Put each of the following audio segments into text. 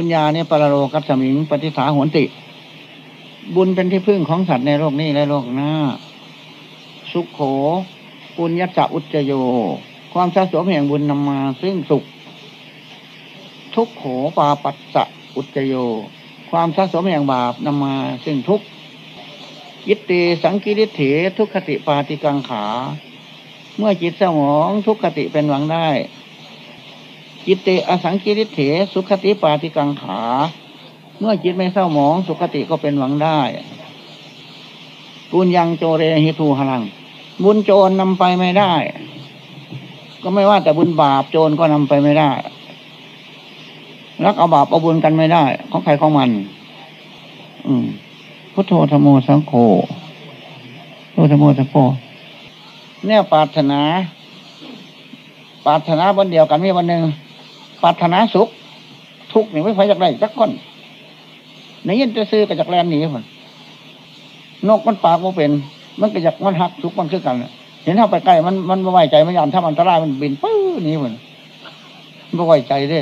ปุญญาเนี่ยปรโลกัสมิง ปฏิสาหวนติ บุญเป็นที่พึ่งของสัตว์ในโลกนี้และโลกหน้า สุขโข ปุญญจะอุจโย ความสะสมแห่งบุญนำมาซึ่งสุข ทุกโขปาปัสสะอุจจโย ความสะสมแห่งบาปนำมาซึ่งทุกยิตติสังกิริเถทุกขติปาติกังขา เมื่อจิตสมองทุกขติเป็นหวังได้ จิตเตอสังกิริเถ สุขติปาติกังขา เมื่อจิตไม่เศร้าหมอง สุขติก็เป็นหวังได้บุญยังโจเรหิทูหลัง บุญโจรนำไปไม่ได้ ก็ไม่ว่าแต่บุญบาปโจรก็นำไปไม่ได้ รักเอาบาปเอาบุญกันไม่ได้ ของใครของมัน อืมพุทโธธโมสังโฆพุทโธธโมสังโฆเนี่ยปรารถนาปรารถนาวันเดียวกันมีวันหนึ่ง ปรารถนาสุข ทุกข์นี่ไม่ไฟจากไรจักคนในยินจะซื้อกับจากแลนหนีคนนกมันปากมันเป็น มันก็จากมันหักทุกมันคือกัน เห็นเท่าไปใกล้มันมันไม่ไว้ใจมันยานถ้ามันตรายมันบินปื้อนี่มันไม่ไว้ใจเด้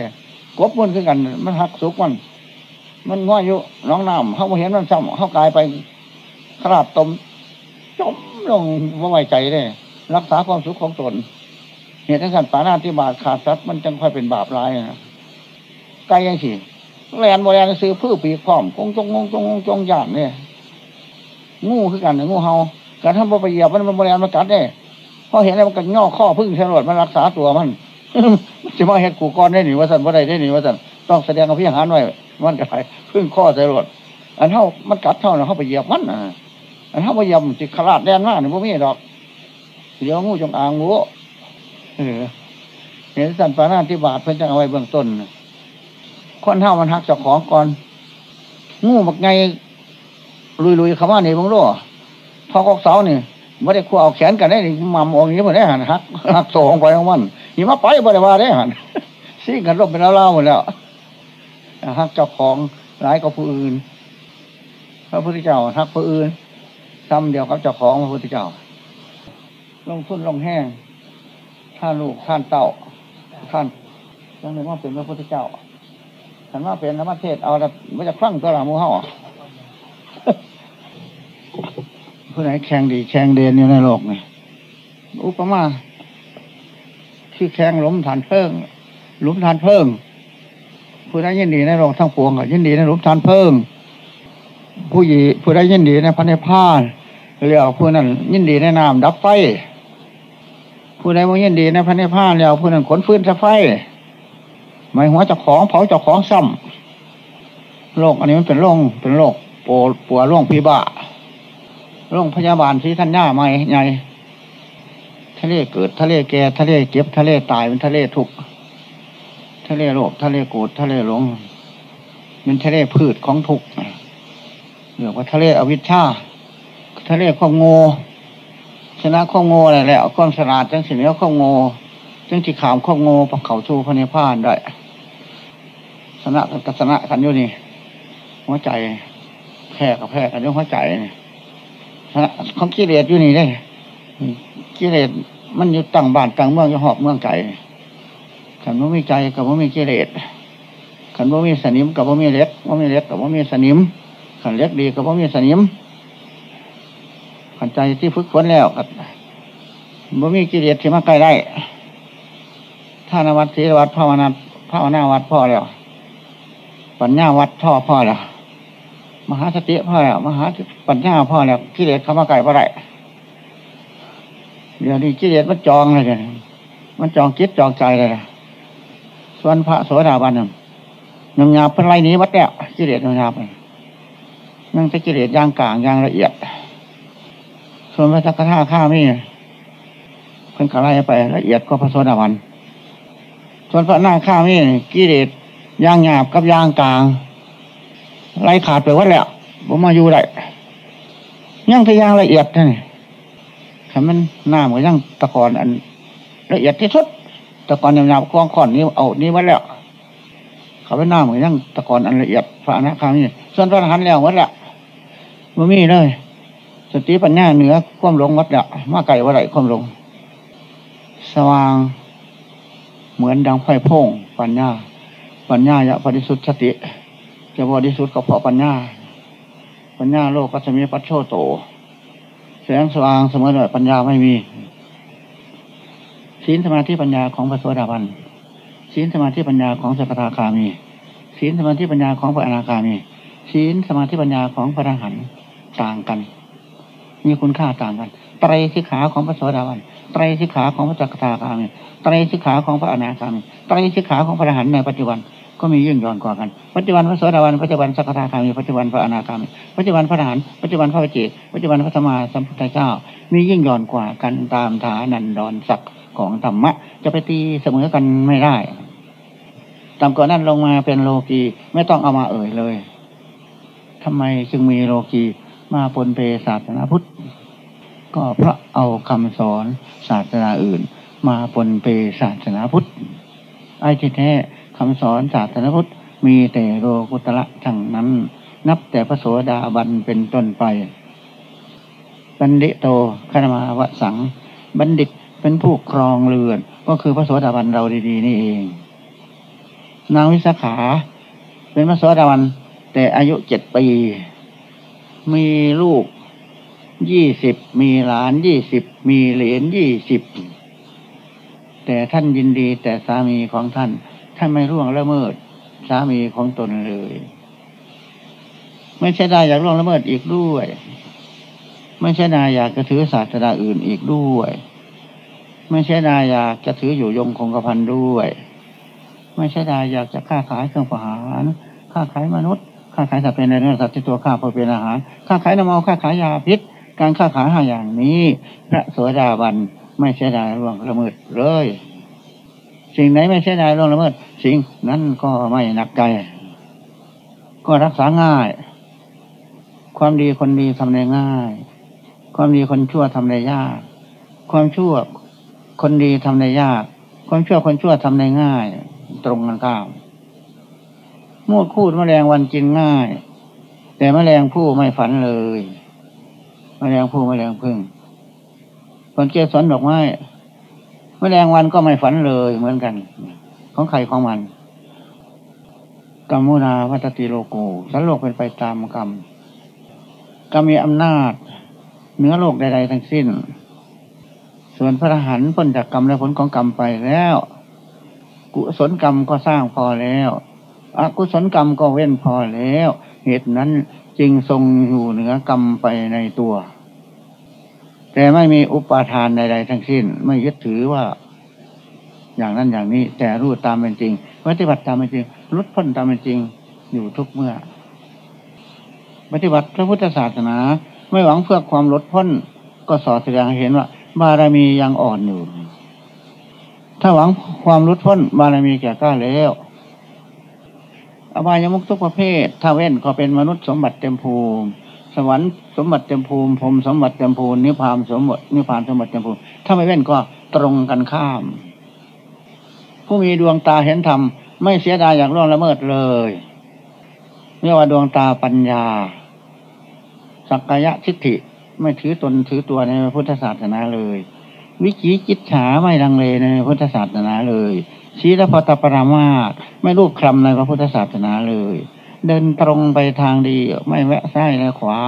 กบมันคือกัน มันหักสุกมัน มันง่อยอยู่น้องน้ำเขาเห็นมันซ้ำเขากลายไปขราบตมจมลงไม่ไว้ใจเด้รักษาความสุขของตน เหตุการณ์ปานาที่บาทขาดทรัพย์มันจึงค่อยเป็นบาปร้ายนะไกลยังสิแลนโบราณซื้อพืชปีกพร้อมกงจงงงจงงจงหยาดเนี่ยงูคือกันงูเห่าการทำบ่ไปเหยียบมันมันโบราณมันกัดเนี่ยพอเห็นแล้วมันก็ย่อข้อพึ่งเชลวดมันรักษาตัวมันจะมาเห็ดกูก้อนได้หนิว่าสันว่าใดได้หนิว่าสันต้องแสดงกับพี่หานไว้มันก็ไปพึ่งข้อเชลวดอันเท่ามันกัดเท่านะเขาไปเหยียบมันอะอันเท่าไปเหยียบจิขลาดแดนมากเนี่ยพวกนี้ดอกเดี๋ยวงูจงอางงู เออเห็นสันปานาที่บาทเพิ่นจะเอาไว้เบื้องต้นคนเท่ามันหักเจ้าของก่อนงูบักไงลุยๆคำว่านี่บังรู้ทอกอกเสานี่ไม่ได้คู่เอาแขนกันได้มามองอย่างนี้หมดได้หันหักหักโซ่ของไปของมันนี่มาไปบ่ได้ว่าได้หันซิ่งกันรบเป็นเล่าๆหมดแล้วหักเจ้าของร้ายกับผู้อื่นพระพุทธเจ้าหักผู้อื่นทำเดียวกับเจ้าของพระพุทธเจ้าลงทุนลงแห้ง ท่านลูกท่านเต่าท่านต้องเรียกว่าเป็นพระพุทธเจ้าฉันว่าเป็นธรรมเทศเอาแต่ไม่จะคลั่งตัวหลามูเห่าผู้ไหนแข่งดีแข่งเด่นอยู่ในโลกนี่อุปมาคือแข่งหลุมฐานเพิ่งหลุมฐานเพิ่งผู้ใดยินดีในโลกทั้งปวงก็ยินดีในหลุมฐานเพิ่งผู้หญิผู้ใดยินดีในพระเนพานเรียกผู้นั้นยินดีในนามดับไฟ ผู้ใดว่ายินดีในพระเนพานเรียกผู้นั้นขนฟื้นสะไฟหมายหัวเจ้าของเผาเจ้าของซ้ำโรคอันนี้มันเป็นโรคเป็นโรคปวดปวดโรคพิบ้าโรคพยาบาลที่ท่านย่าไม่ไงทะเลเกิดทะเลแก่ทะเลเก็บทะเลตายเป็นทะเลทุกทะเลโลภทะเลโกรธทะเลหลงเป็นทะเลพืชของทุกเรียกว่าทะเลอวิชชาทะเลข้อโง่ ชนะข้อโง่อะไรแล้วความฉลาดจังสิเนี้ยข้อโง่จึงที่ขามข้อโง่ปักเขาชูพระเนพานได้สนะกับสนะกันอยู่นี่หัวใจแพ้กับแพ้กันอยู่หัวใจนี่สนะของกิเลสอยู่นี่ได้กิเลสมันอยู่ตั้งบ้านตั้งเมืองอยู่หอบเมืองไก่ขันว่ามีใจกับว่ามีกิเลสขันว่ามีสนิมกับว่ามีเล็กว่ามีเล็กกับว่ามีสนิมขันเล็กดีกับว่ามีสนิม ขันใจที่ฝึกฝนแล้วกับว่มีกิเลสที่มาใกล้ได้ท่านวัดศีลวัดภาวนาภาวนาวัดพ่อแล้วปัญญาวัดพ่อพ่อแล้วมหาสติพ่อแล้วมหาปัญญาพ่อแล้วกิเลสเข้ามาไก่พ่อไรเดี๋ยวนี้กิเลสมันจองเลยเนี่ยมันจองคิดจองใจเลยส่วนพระโสดาบันนึ่งนงยาเป็นไรนี้วัดแล้วกิเลสนงยาไปนั่งแต่กิเลสย่างกลางย่างละเอียด ส่วนพระสักขาข้ามีเพิ่งกระไรไปละเอียดก็พระโสดาบันส่วนพระนาข้ามีกิเลสย่างหยาบกับย่างกลางไรขาดไปวัดแล้วผมมาอยู่ได้ย่างทะยางละเอียดนี่ถ้ามันหน้าเหมือนย่างตะกอนอัน ละเอียดที่สุดตะกอนหยาบๆกองขอนนี้เอานี้วัดแล้วเขาเป็นหน้าเหมือนย่างตะกอนอันละเอียดพระนาข้ามีส่วนพระอรหันต์แล้ววัดแล้วมันมีเลย สติปัญญาเหนือความหลงวัดแล้วมาไก่วัดไหลความหลง สว่าง เหมือนดังไฟพ่งปัญญา ปัญญายะปฏิสุทธิสติจะบริสุทธิ์ก็เพราะปัญญา ปัญญาโลกก็จะมีปัจโชโต แสงสว่างเสมอเลยปัญญาไม่มีศีลสมาธิปัญญาของพระสวสดาบันศีลสมาธิปัญญาของสกทาคามีศีลสมาธิปัญญาของพระอนาคามีศีลสมาธิปัญญาของพระอรหันต์ต่างกัน มีคุณค่าต่างกันไตรสิกขาของพระโสดาบันไตรสิกขาของพระจักรตาคามีไตรสิกขาของพระอนาคามีไตรสิกขาของพระอรหันต์ในปัจจุบันก็มียิ่งย่อนกว่ากัน ปัจจุบันพระโสดาบัน ปัจจุบันสักทาคามี ปัจจุบันพระอนาคามี ปัจจุบันพระอรหันต์ ปัจจุบันพระเจกปัจจุบันพระสมมาสัมพุทธเจ้า มียิ่งย่อนกว่ากันตามฐานันดรศักดิ์ของธรรมะ จะไปตีเสมอกันไม่ได้ต่ำกว่านั้นลงมาเป็นโลกีไม่ต้องเอามาเอ่ยเลยทำไมจึงมีโลกี มาปนเปศาสนาพุทธ ก็เพราะเอาคำสอนศาสนาอื่น มาปนเปศาสนาพุทธไอ้ที่แท้คำสอนศาสนาพุทธมีแต่โลกุตระทั้งนั้น นับแต่พระโสดาบันเป็นต้นไป บัณฑิโตคณมาวสัง บัณฑิตเป็นผู้ครองเรือน ก็คือพระโสดาบันเราดี ๆ นี่เอง นางวิสาขา เป็นพระโสดาบันแต่อายุเจ็ดปี มีลูกยี่สิบมีหลานยี่สิบมีเหลนยี่สิบแต่ท่านยินดีแต่สามีของท่าน ท่านไม่ร่วงละเมิด สามีของตนเลย ไม่ใช่ได้อยากร่วงละเมิดอีกด้วย ไม่ใช่นายอยากจะถือศาสนาอื่นอีกด้วย ไม่ใช่นายอยากจะถืออยู่ยงคงกระพันด้วย ไม่ใช่นายอยากจะค้าขายเครื่องประหารค้าขายมนุษย์ ค้าขายสัตว์เป็นในเนื้อสัตว์ที่ตัวข้าพอเป็นอาหาร ค้าขายน้ำเมาค้าขายยาพิษ การค้าขายห้าอย่างนี้ พระโสดาบันไม่ใช่นายร่วงละเมิดเลย สิ่งไหนไม่ใช่นายร่วงละเมิด สิ่งนั้นก็ไม่หนักใจ ก็รักษาง่าย ความดีคนดีทำได้ง่าย ความดีคนชั่วทำได้ยาก ความชั่วคนดีทำได้ยาก ความชั่วคนชั่วทำได้ง่าย ตรงกันข้าม มูดคูดแมลงวันกินง่าย แต่แมลงผู้ไม่ฝันเลยแมลงผู้แมลงพึ่งคนเกสรดอกไม้แมลงวันก็ไม่ฝันเลยเหมือนกัน ของใครของมันกรรมุนาวัตติโลโกสันโลกเป็นไปตามกรรมกรรมมีอำนาจเหนือโลกใดๆทั้งสิ้น ส่วนพระหันพ้นจากกรรมและผลของกรรมไปแล้ว กุศลกรรมก็สร้างพอแล้ว อกุศลกรรมก็เว้นพอแล้ว เหตุนั้นจึงทรงอยู่เหนือกรรมไปในตัว แต่ไม่มีอุปาทานใดๆทั้งสิ้น ไม่ยึดถือว่า อย่างนั้นอย่างนี้ แต่รู้ตามเป็นจริงปฏิบัติตามเป็นจริงลดพ้นตามเป็นจริงอยู่ทุกเมื่อ ปฏิบัติพระพุทธศาสนา ไม่หวังเพื่อความลดพ้น ก็สอดแสดงเห็นว่า บารมียังอ่อนอยู่ ถ้าหวังความลดพ้นบารมีแก่กล้าแล้ว อบายมุกทุกประเภท ถ้าเว้นก็เป็นมนุษย์สมบัติเต็มภูมิ สวรรค์สมบัติเต็มภูมิพรมสมบัติเต็มภูมินิพพานสมบัตินิพพานสมบัติเต็มภูมิ ถ้าไม่เว้นก็ตรงกันข้าม ผู้มีดวงตาเห็นธรรมไม่เสียดายอยางร่วงละเมิดเลยเรียกว่าดวงตาปัญญา สักกายทิฏฐิไม่ถือตนถือตัวในพุทธศาสนาเลย วิจิจิตฉาไม่ดังเลในพุทธศาสนาเลย ชีรพตปรามาตไม่รูปคลำในพระพุทธศาสนาเลย เดินตรงไปทางดีไม่แวะซ้ายและขวา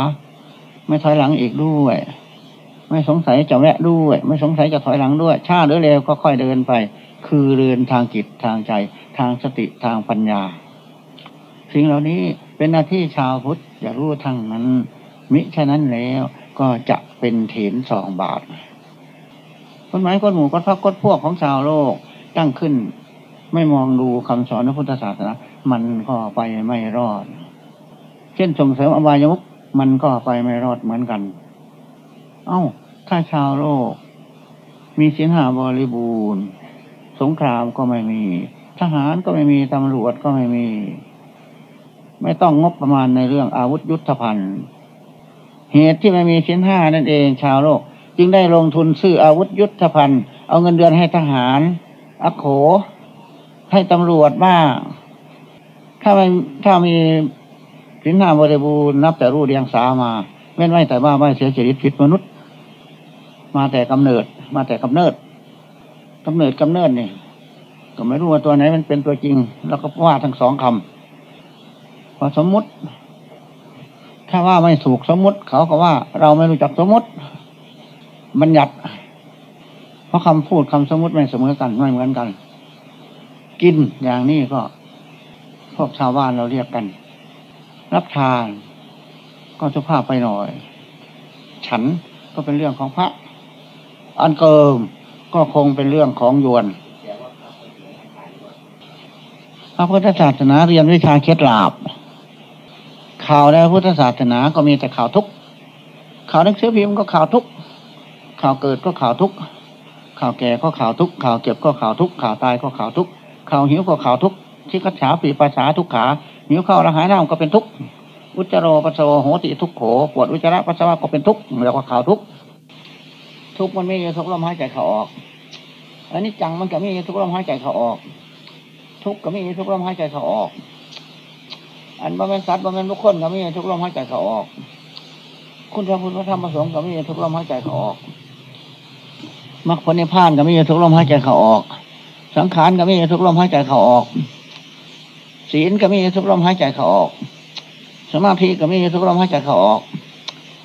ไม่ถอยหลังอีกด้วย ไม่สงสัยจะแวะด้วย ไม่สงสัยจะถอยหลังด้วยช้าหรือเร็วก็ค่อยเดินไป คือเดินทางจิตทางใจ ทางสติทางปัญญา สิ่งเหล่านี้เป็นหน้าที่ชาวพุทธอย่ารู้ทั้งนั้น มิฉะนั้นแล้วก็จะเป็นเถนสองบาทคนหมายคนหมู่ก็พักก็พวกของชาวโลก ตั้งขึ้น ไม่มองดูคำสอนพระพุทธศาสนา มันก็ไปไม่รอด เช่นส่งเสริมอบายมุกมันก็ไปไม่รอดเหมือนกัน เอา้า ถ้าชาวโลก มีสินหาบริบูรณ์ สงครามก็ไม่มี ทหารก็ไม่มี ตำรวจก็ไม่มี ไม่ต้องงบประมาณในเรื่องอาวุธยุทธภัณฑ์ เหตุที่ไม่มีสินห้านั่นเอง ชาวโลก จึงได้ลงทุนซื้ออาวุธยุทธภัณฑ์ เอาเงินเดือนให้ทหาร อโข ให้ตำรวจบ้างถ้าไม่ถ้ามีสินห้าบริบูรณ์นับแต่รู้เรียงสามาเว้นไว้แต่ว่าไม่เสียชีวิตผิดมนุษย์ มาแต่กำเนิด มาแต่กำเนิดกำเนิดกำเนิดนี่ก็ไม่รู้ว่าตัวไหนมันเป็นตัวจริง แล้วก็ว่าทั้งสองคำพอสมมุติ ถ้าว่าไม่ถูกสมมุติ เขาก็ว่า เราไม่รู้จักสมมุติบัญญัติ เพราะคำพูดคำสมมติไม่เสมอกันไม่เหมือนกัน กินอย่างนี้ก็ พวกชาวบ้านเราเรียกกัน รับทาน ก็สุภาพไปหน่อย ฉันก็เป็นเรื่องของพระ อันเกิมก็คงเป็นเรื่องของโยวนพระพุทธศาสนาเรียนวิชาเคล็ดลาบข่าวในพุทธศาสนาก็มีแต่ข่าวทุกข่าวหนังสือพิมพ์ก็ข่าวทุกข์ข่าวเกิดก็ข่าวทุกข์ ข่าวแก่ก็ข่าวทุกข่าวเจ็บก็ข่าวทุกข่าวตายก็ข่าวทุกข่าวหิวก็ข่าวทุกข์ที่กัจฉาปีภาษาทุกขาหิวข้าวระหายน้ำก็เป็นทุกข์อุจจารปัสสาวะโหติทุกโขปวดอุจจาระปัสสาวะก็เป็นทุกขเรียกว่าข่าวทุกทุกมันไม่มีทุกลมหายใจเขาออกอันนี้จังมันก็ไม่มีทุกลมหายใจเขาออก ทุกก็ไม่มีทุกลมหายใจเขาออก อันบ่เป็นสัตว์บ่เป็นบุคคลก็ไม่มีทุกลมหายใจเขาออก คุณพระพุทธระธรรมพระสงฆ์ก็ไม่มีทุกลมหายใจเขาออก มรรคผลนิพพานก็ไม่มีทุกลมหายใจเขาออก สังขารก็ไม่มีทุกลมหายใจเขาออก ศีลก็ไม่มีทุกลมหายใจเขาออก สมาธิก็ไม่มีทุกลมหายใจเขาออก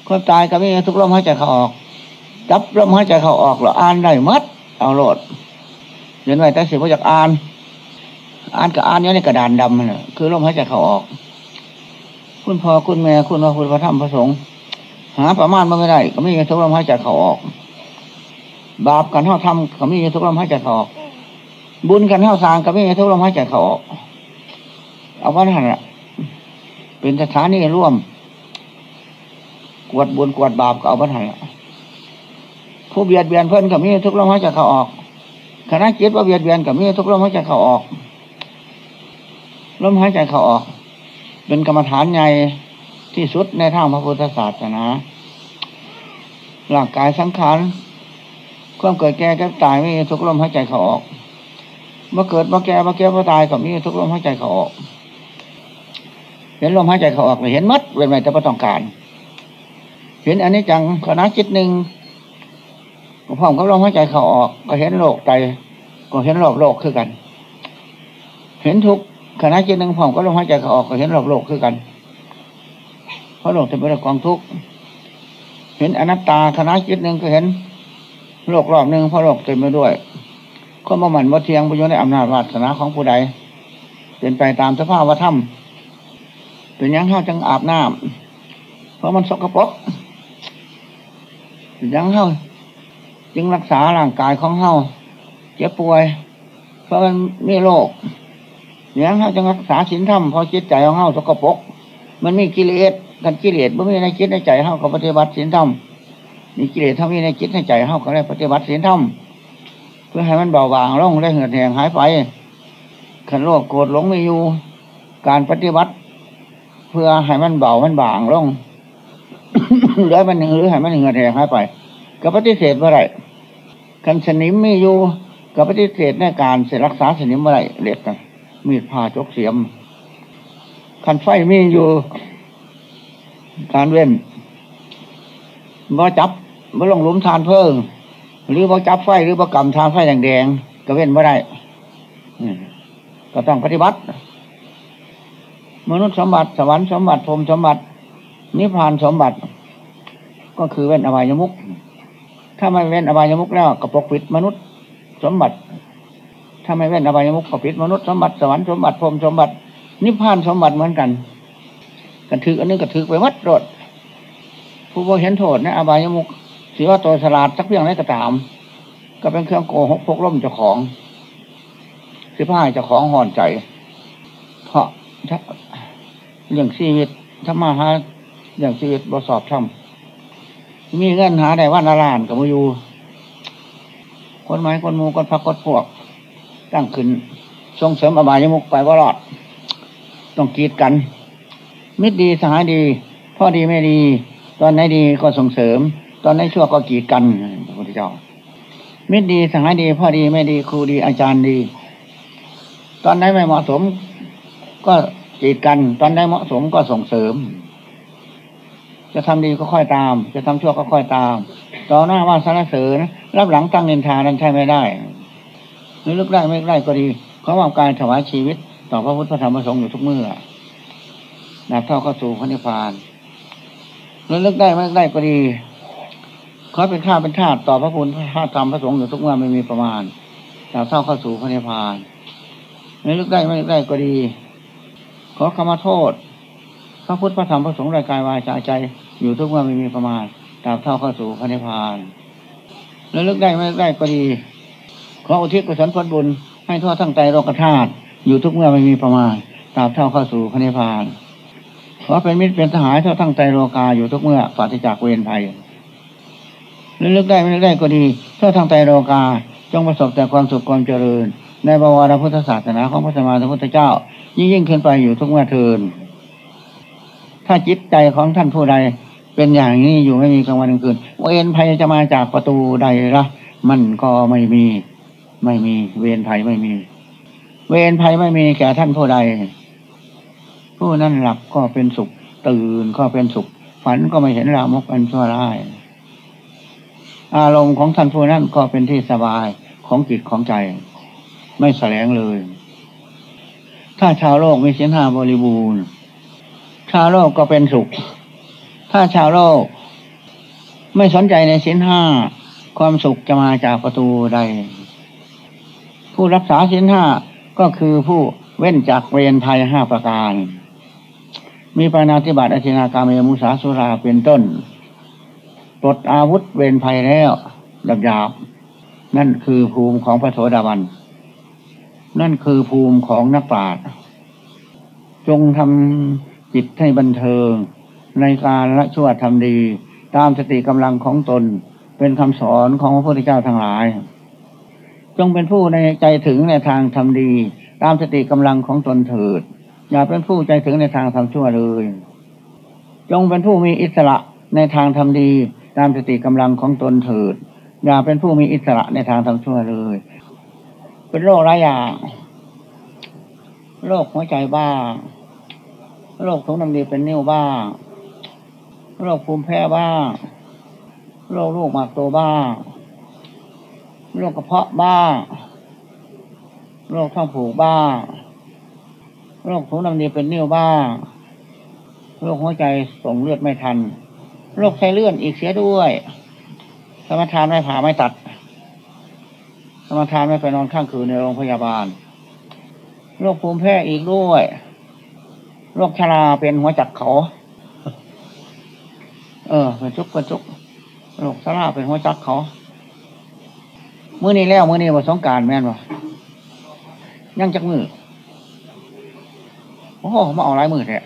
ความตายก็ไม่มีทุกลมหายใจเขาออกจับลมหายใจเขาออกหรออ่านได้มัดเอาโลดเรียนไว้แต่สิว่าจากอ่าน อ่านกับอ่านเนี้ยในกระดานดำน่ะคือลมหายใจเขาออก คุณพ่อคุณแม่คุณพระคุณพระธรรมพระสงฆ์หาประมาณมันไม่ได้ ก็ไม่มีทุกลมหายใจเขาออก บาปกันเท่าทำก็ไม่มีทุกลมหายใจออก บุญกันเท่าสร้างก็ไม่มีทุกลมหายใจเขาออกเอาว่านั่นแหละเป็นสถานีร่วม กวดบุญกวดบาปก็เอาว่านั่นแหละผู้เบียดเบียนเพื่อนก็มีทุกลมหายใจเขาออกคณะจิตว่าเบียดเบียนกับมีทุกลมหายใจเขาออกลมหายใจเขาออก เป็นกรรมฐานใหญ่ที่สุดในทางพระพุทธศาสนาร่างกายสังขาร ความเกิดแก่แก่ตายไม่มีทุกลมหายใจเขาออกเมื่อเกิดเมื่อแก่เมื่อแก่เมื่อตายก็มีทุกลมหายใจเขาออกเห็นลมหายใจเขาออกเลยเห็นมัดเว้นไว้แต่ประต้องการ เห็นอันนี้จังคณะจิตหนึ่งพร้อมกับลมหายใจเขาออก ก็เห็นโลกใจก็เห็นรอบโลกคือกัน เห็นทุกขณะจิตหนึ่งพร้อมกับลมหายใจเขาออกก็เห็นรอบโลกคือกันเพราะโลกจะเป็นเรื่องของทุกข์เห็นอนัตตาคณะจิตหนึ่งก็เห็น โลกรอบหนึ่งเพราะโลกเต็มไปด้วย ก็มาหมั่นว่าเทียงไปอยู่ในอำนาจวาสนาของผู้ใด เป็นไปตามสภาพวัฒนเป็นยังเข้าจังอาบน้ำเพราะมันสกปรกเป็นยังเข้าจึงรักษาร่างกายของเฮาเจ็บป่วย เพราะมันมีโรคยังเฮาจึงรักษาศีลธรรมเพราะจิตใจของเฮาสกปรกมันมีกิเลสกันกิเลสไม่มีในจิตในใจเฮาก็ปฏิบัติศีลธรรม มีกิเลสเท่ามีในจิตในใจเฮาก็ได้ปฏิบัติศีลธรรมเพื่อให้มันเบาบางลงได้เหือดแหงหายไปขันโลภโกรธหลงไม่อยู่ การปฏิบัติ เพื่อให้มันเบามันบางลงหรือมันหรือให้มันเหือดแหงหายไปก็ปฏิเสธเมื่อไรกันสนิมไม่อยู่กับปฏิเสธในการเสรักษาสนิมเมื่อไรเล็กกันมีดผ่าจกเสียมคันไฟมีอยู่ การเว้นบ่จับ บ่ลงหลุมทานเพิ่งหรือบ่จับไฟหรือบ่กำทานไฟแดงๆก็เว้นไม่ได้ก็ต้องปฏิบัติ มนุษย์สมบัติสวรรค์สมบัติพรมสมบัติ นิพพานสมบัติ ก็คือเว้นอวัยมุกถ้าไม่เว้นอบายมุกแล้วก็ปกปิดมนุษย์สมบัติถ้าไม่เว้นอบายมุกก็ปิดมนุษย์สมบัติสวรรค์สมบัติพรมสมบัติ นิพพานสมบัติเหมือนกันกันถืออันนึงก็ถือไปวัดรถผู้บ่เห็นโทษนะอบายมุก ถือว่าตัวฉลาดสักเพียงไรก็ตาม ก็เป็นเครื่องโกหกพกล่มเจ้าของสิพ้าเจ้าของห่อนใจ เพราะถ้าอย่างชีวิตถ้ามาหาอย่างชีวิตบสอบทำมีเงินหาได้วันละล้านกับมาอยู่คนไม้คนมูคนพักคนพวก ตั้งขึ้นส่งเสริมอบายมุกไปว่ารอด ต้องกีดกัน มิตรดีสหายดี พ่อดีไม่ดี ตอนไหนดีก็ส่งเสริม ตอนไหนชั่วก็กีดกันพระพุทธเจ้ามิตรดีสหายดีพ่อดีไม่ดีครูดีอาจารย์ดี ตอนไหนไม่เหมาะสม ก็กีดกัน ตอนไหนเหมาะสมก็ส่งเสริม จะทำดีก็ค่อยตาม จะทำชั่วก็ค่อยตาม ต่อหน้าว่าสรรเสริญรับหลังตั้งเนินทานั้นใช่ไม่ได้หรือลึกได้ไม่ได้ก็ดีขอมอบการถวายชีวิต ต่อพระพุทธธรรมพระสงฆ์อยู่ทุกเมื่อนับเท่าเข้าสู่พระนิพพานหรือลึกได้ไม่ได้ก็ดี ขอเป็นข้าเป็นทาสต่อพระพุทธพระธรรมพระสงฆ์อยู่ทุกเมื่อไม่มีประมาณนับเท่าเข้าสู่พระนิพพานหรือลึกได้ไม่ลึกได้ก็ดี ขอขมาโทษพระพุทธพระธรรมพระสงฆ์รายกายวาจใจ อยู่ทุกเมื่อไม่มีประมาณตราบเท่าเข้าสู่พระนิพพานแล้วลึกได้ไม่ลึกได้ก็ดี ขออุทิศกุศลผลบุญให้ทั่วทั้งใจโลกธาตุอยู่ทุกเมื่อไม่มีประมาณตราบเท่าเข้าสู่พระนิพพานขอเป็นมิตรเป็นทหารทั่วทั้งใจโลกาอยู่ทุกเมื่อปราศจากเวรภัย แล้วลึกได้ไม่ลึกได้ก็ดีทั่วทั้งใจโลกา จงประสบแต่ความสุขความเจริญ ในบวรพุทธศาสนาของพระสมมาสัมพุทธเจ้า ยิ่งยิ่งขึ้นไปอยู่ทุกเมื่อเทินถ้าจิตใจของท่านผู้ใดเป็นอย่างนี้อยู่ไม่มีกลางวันกลางคืนเวรภัยจะมาจากประตูใดละมันก็ไม่มี ไม่มี เวรภัยไม่มี เวรภัยไม่มีแก่ท่านผู้ใด ผู้นั้นหลับก็เป็นสุข ตื่นก็เป็นสุข ฝันก็ไม่เห็นรามกอันชั่วร้าย อารมณ์ของท่านผู้นั้นก็เป็นที่สบายของจิตของใจ ไม่แสลงเลย ถ้าชาวโลกมีสินห้าบริบูรณ์ ชาวโลกก็เป็นสุข ถ้าชาวโลก ไม่สนใจในสินห้าความสุขจะมาจากประตูใด ผู้รักษาสินห้าก็คือผู้เว้นจากเวรภัยห้าประการ มีปานาธิบัติอาชินากามเมมุสาสุราเป็นต้น ปลดอาวุธเวรภัยแล้วดับยาบๆนั่นคือภูมิของพระโสดาบัน นั่นคือภูมิของนักปราชญ์จงทำจิตให้บันเทิง ในการละชั่วทำดี ตามสติกำลังของตนเป็นคำสอนของพระพุทธเจ้าทั้งหลาย จงเป็นผู้ในใจถึงในทางทำดี ตามสติกำลังของตนเถิด อย่าเป็นผู้ใจถึงในทางทำชั่วเลย จงเป็นผู้มีอิสระในทางทำดี ตามสติกำลังของตนเถิด อย่าเป็นผู้มีอิสระในทางทำชั่วเลย เป็นโรคหลายอย่างโรคหัวใจบ้างโรคถุงน้ำดีเป็นนิ่วบ้างโรคภูมิแพ้บ้างโรคลูกหมากโตบ้างโรคกระเพาะบ้างโรคท้องผูกบ้างโรคถุงน้ำดีเป็นนิ่วบ้างโรคหัวใจส่งเลือดไม่ทัน โรคไส้เลื่อนอีกเสียด้วย สมทานไม่ผ่าไม่ตัด สมทานไม่ไปนอนข้างคืนในโรงพยาบาล โรคภูมิแพ้อีกด้วย โรคชราเป็นหัวจักเขา เออเป็นจุกเป็นจุกโรคชราเป็นหัวจักเขามื้อนี้แล้วมื้อนี้มาสงการแม่นวะยังจักมือโอ้โหมาเอาลายมือแท้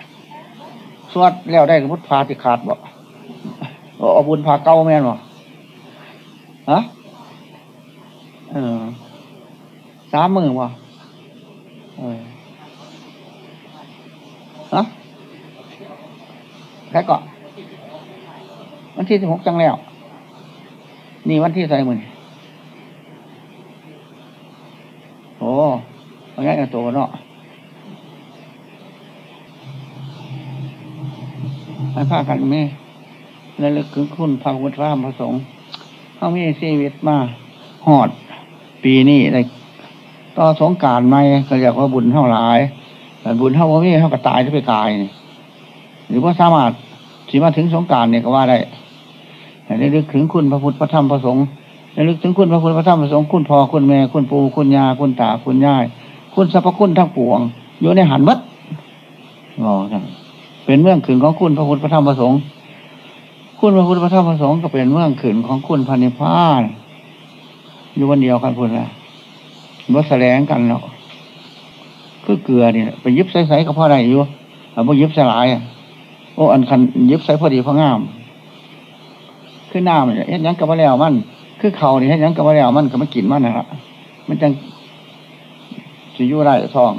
สวดแล้วได้พุทธพาติขาดบ่ เอาบุญพาเก้าแม่นวะฮะเออสามหมือวะเออฮะใครเกาะวันที่สิบหกจังแล้ว นี่วันที่ใส่มือนี่โอ้เอาง่ายกันตัวเนาะให้พากันไหม แล้วลึกถึงคุณพระพุทธพระธรรมพระสงฆ์เขามีชีวิตมาหอด ปีนี้เลยต่อสงการไหมก็เรียกว่าบุญเท่าหลายแต่บุญเท่าว่ามีเท่ากับตายที่ไปกายนี่หรือว่าสามารถสิมาถึงสงการเนี่ยก็ว่าได้แต่ได้ลึกถึงคุณพระพุทธพระธรรมพระสงฆ์ได้ลึกถึงคุณพระพุทธพระธรรมพระสงฆ์คุณพ่อคุณแม่คุณปู่คุณยาคุณตาคุณยาย คุณสรรพคุณทั้งปวงอยู่ในหันมัดอ๋อเป็นเมื่องขืนของคุณพระพุทธพระธรรมพระสงฆ์ คุณพระพุทธพระธรรมพระสงฆ์ก็เป็นเมืองขืนของคุณพันธิพานอยู่วันเดียวกันพุ่นละว่าแสลงกันเนาะคือเกลือเนี่ยไปยิบใส่ๆก็พอได้อยู่แต่พอยิบใส่ลายอะโอ้อันคันยิบใส่พอดีพองามคือน้ำเนี่ยเฮ็ดยังกับมะแล้วมัน คือเขาเนี่ยเฮ็ดยังกับมะแล้วมันก็ไม่กินมันนะครับมันจังจะอยู่ได้ท้อง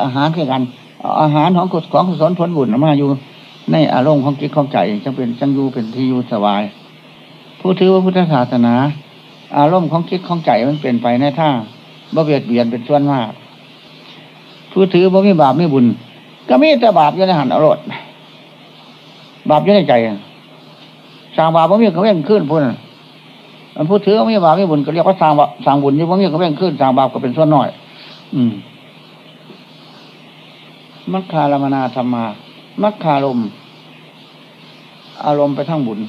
อาหารคือกัน อาหารของกุศของกุศลผลบุญมาอยู่ ในอารมณ์ของจิตของใจจังเป็นจังยูเป็นที่อยู่สบาย ผู้ถือว่าพุทธศาสนา อารมณ์ของจิตของใจมันเปลี่ยนไปในท่าบ่เบียดเบียนเป็นส่วนมาก ผู้ถือบ่มีบาปไม่บุญ ก็มีแต่บาปอยู่ในหันอรรถบาปอยู่ในใจสร้างบาปบ่มีก็เว้นขึ้นพุ่นมันพูดถือว่าไม่บาปไม่บุญก็เรียกว่าสร้างบาปสร้างบุญอยู่ว่ามีก็เพ่งขึ้นสร้างบาปก็เป็นส่วนน้อย อืมมัคคารมนาธรรมา มัคคารม อารมณ์ไปทั้งบุญ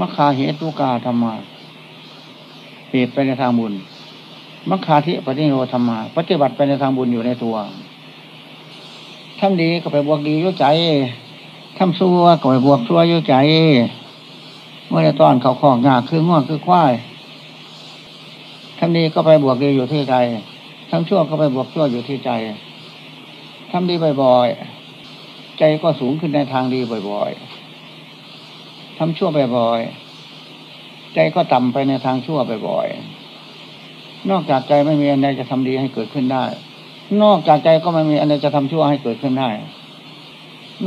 มัคคาเหตุกาธรรมาเหตุไปในทางบุญมัคคาธิปฏิโนธรรมา ปฏิบัติไปในทางบุญอยู่ในตัวทำดีก็ไปบวกดียุ่ใจทำซัวก็ไปบวกซัวยุ่ใจเมื่อในตอนเขาของงาคือง่วงคือควายทำดีก็ไปบวกดีอยู่ที่ใจทำชั่วก็ไปบวกชั่วอยู่ที่ใจทำดีบ่อยๆใจก็สูงขึ้นในทางดีบ่อยๆ ทำชั่วบ่อยๆใจก็ต่ำไปในทางชั่วบ่อยๆนอกจากใจไม่มีอะไรจะทำดีให้เกิดขึ้นได้ นอกจากใจก็ไม่มีอะไรจะทำชั่วให้เกิดขึ้นได้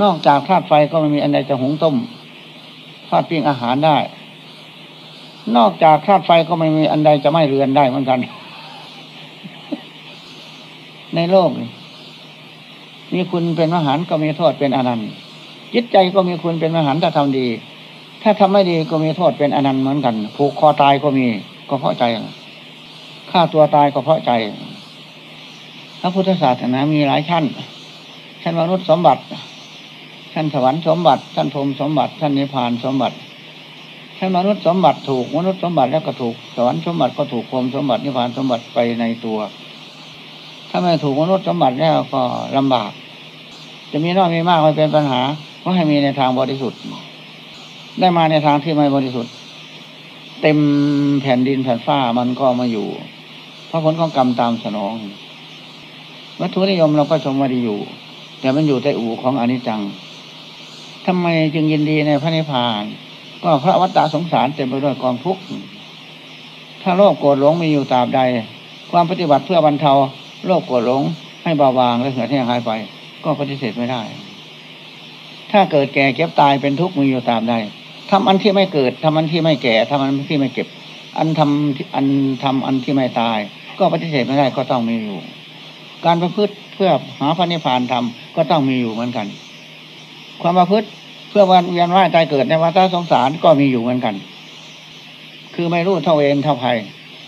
นอกจากธาตุไฟก็ไม่มีอะไรจะหุงต้มธาตุปิ้งอาหารได้ นอกจากธาตุไฟก็ไม่มีอันใดจะไม่เรือนได้เหมือนกัน ในโลกนี้มีคุณเป็นมหันต์ก็มีโทษเป็นอนันต์จิตใจก็มีคุณเป็นมหันต์ถ้าทำดี ถ้าทำไม่ดีก็มีโทษเป็นอนันต์เหมือนกันผูกคอตายก็มี ก็เพราะใจฆ่าตัวตายก็เพราะใจ พระพุทธศาสนามีหลายชั้นชั้นมนุษย์สมบัติชั้นสวรรค์สมบัติชั้นพรมสมบัติชั้นนิพพานสมบัติชั้นมนุษย์สมบัติถูกมนุษย์สมบัติแล้วก็ถูก สวรรค์สมบัติก็ถูกพรมสมบัตินิพพานสมบัติไปในตัว ถ้าไม่ถูกมนุษย์สมบัติแล้วก็ลำบาก จะมีน้อยมีมากไม่เป็นปัญหาก็ให้มีในทางบริสุทธิ์ ได้มาในทางที่ไม่บริสุทธิ์ เต็มแผ่นดินแผ่นฟ้ามันก็มาอยู่ เพราะผลของกรรมตามสนอง วัตถุนิยมเราก็ชมว่าดีอยู่ แต่มันอยู่ใต้อู่ของอนิจจังทำไมจึงยินดีในพระนิพพาน ก็พระวัตตาสงสารเต็มไปด้วยกองทุกข์ถ้าโลภโกรธหลงมีอยู่ตราบใด ความปฏิบัติเพื่อบรรเทาโลภโกรธหลงให้เบาบางและเหือดแห้งหายไป ก็ปฏิเสธไม่ได้ ถ้าเกิดแก่เก็บตายเป็นทุกข์มีอยู่ตามใด ทำอันที่ไม่เกิดทำอันที่ไม่แก่ทำอันที่ไม่เก็บ อันทำอันทำอันที่ไม่ตาย ก็ปฏิเสธไม่ได้ก็ต้องมีอยู่ การประพฤติเพื่อหาพระนิพพานทำก็ต้องมีอยู่เหมือนกัน ความประพฤติเพื่อวันเวียนว่ายตายเกิดในวัฏสงสารก็มีอยู่เหมือนกัน คือไม่รู้เท่าเวรเท่าภัย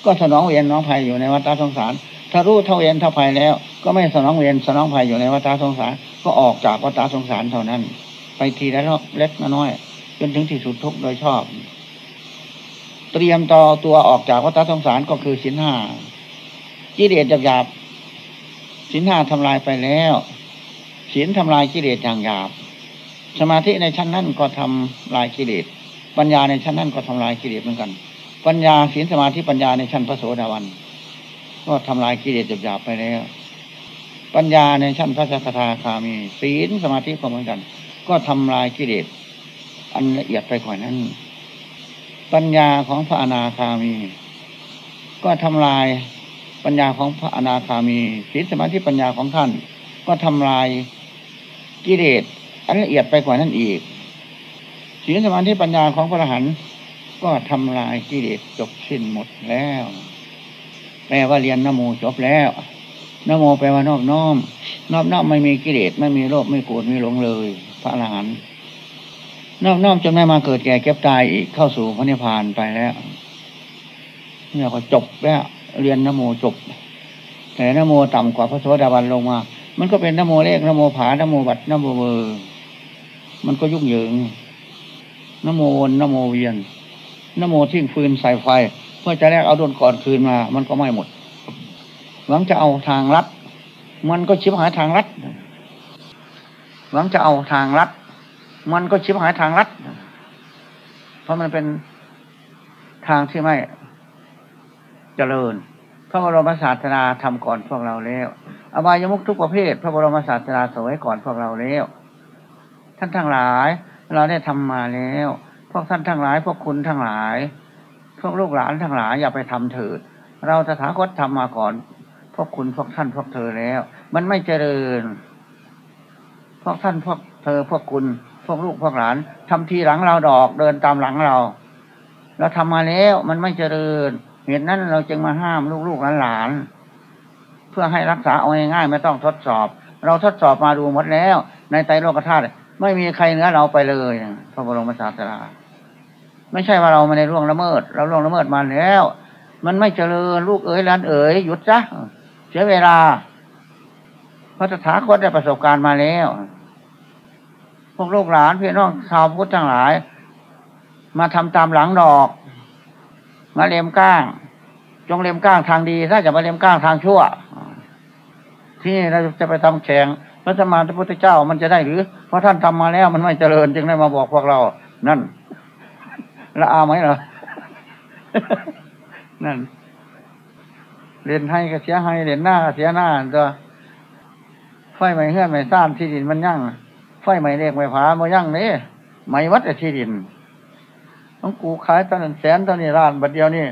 ก็สนองเวรน้องภัยอยู่ในวัฏสงสาร ถ้ารู้เท่าเวรเท่าภัยแล้ว ก็ไม่สนองเวรสนองภัยอยู่ในวัฏสงสาร ก็ออกจากวัฏสงสารเท่านั้น ไปทีละเล็กน้อย จนถึงที่สุดทุกโดยชอบ เตรียมต่อตัวออกจากวัฏสงสารก็คือสินห้ากิเลสหยาบๆสินห้าทำลายไปแล้วศีลทำลายกิเลสอย่างหยาบ สมาธิในชั้นนั้นก็ทำลายกิเลส ปัญญาในชั้นนั้นก็ทำลายกิเลสเหมือนกัน ปัญญาศีลสมาธิปัญญาในชั้นพระโสดาบันก็ทำลายกิเลสหยาบไปแล้ว ปัญญาในชั้นพระสักทาคามี ศีลสมาธิก็เหมือนกัน ก็ทำลายกิเลส อันละเอียดไปกว่านั้น ปัญญาของพระอนาคามี ก็ทำลายปัญญาของพระอนาคามีศีลสมาธิปัญญาของท่าน ก็ทำลายกิเลสอันละเอียดไปกว่านั้นอีกศีลสมาธิปัญญาของพระอรหันต์ก็ทำลายกิเลสจบสิ้นหมดแล้วแปลว่าเรียนนโมจบแล้วนโมแปลว่านอบน้อม นอบน้อมไม่มีกิเลสไม่มีโลภไม่โกรธไม่หลงเลย พระอรหันต์ นอบน้อมจนไม่มาเกิดแก่เก็บตายอีกเข้าสู่พระนิพพานไปแล้วเนี่ยก็จบแล้วเรียนนโมจบ แต่นโมต่ำกว่าพระโสดาบันลงมา มันก็เป็นนโมเลขนโมผานโมบัตรนโมเบอร์มันก็ยุ่งเหยิงนโมวนนโมเวียนนโมทิ้งฟืนใส่ไฟ เพื่อจะแลกเอาทุนก่อนคืนมา มันก็ไม่หมด หวังจะเอาทางลัดมันก็ชิบหายทางลัดหวังจะเอาทางลัด มันก็ชิบหายทางลัด เพราะมันเป็นทางที่ไม่เจริญ พระบรมศาสนาทำก่อนพวกเราแล้ว อบายมุกทุกประเภท พระบรมศาสนาสวยก่อนพวกเราแล้ว ท่านทั้งหลาย เราได้ทำมาแล้ว พวกท่านทั้งหลาย พวกคุณทั้งหลาย พวกลูกหลานทั้งหลายอย่าไปทำเถิด เราตถาคตทำมาก่อน พวกคุณพวกท่านพวกเธอแล้ว มันไม่เจริญ พวกท่านพวกเธอพวกคุณ วกลูกพวกหลานทำทีหลังเราดอกเดินตามหลังเรา เราทำมาแล้วมันไม่เจริญ เหตุนั้นเราจึงมาห้ามลูกๆหลานๆเพื่อให้รักษาเอาง่ายๆไม่ต้องทดสอบ เราทดสอบมาดูหมดแล้ว ในไตรโลกธาตุไม่มีใครเหนือเราไปเลยพระบรมศาสดาไม่ใช่ว่าเราไม่ได้ล่วงละเมิด เราล่วงละเมิดมาแล้ว มันไม่เจริญลูกเอ๋ยหลานเอ๋ยหยุดซะเสียเวลาพระตถาคตได้ประสบการณ์มาแล้ว วกลูกหลานพี่น้องชาวพุทธทั้งหลาย มาทำตามหลังดอก มาเลียมก้าง จงเลียมก้างทางดี ถ้าจะมาเลียมก้างทางชั่ว ที่นี่เราจะไปทำแข่งพระสมมาพระพุทธเจ้ามันจะได้หรือ เพราะท่านทำมาแล้วมันไม่เจริญจึงได้มาบอกพวกเรา นั่นละอาไหมเหรอนั่นเรียนให้ก็เสียให้เรียนหน้าก็เสียหน้าตัวไฟไหม้เฮือนไหม้ซ่านที่ดินมันยั่ง ไฟไหม้เล็กไหม้ผามันยั่งนี่ไหม้วัดที่ดินต้องกูขายตอนนั้นแสนตอนนี้ล้านบัดเดียวนี่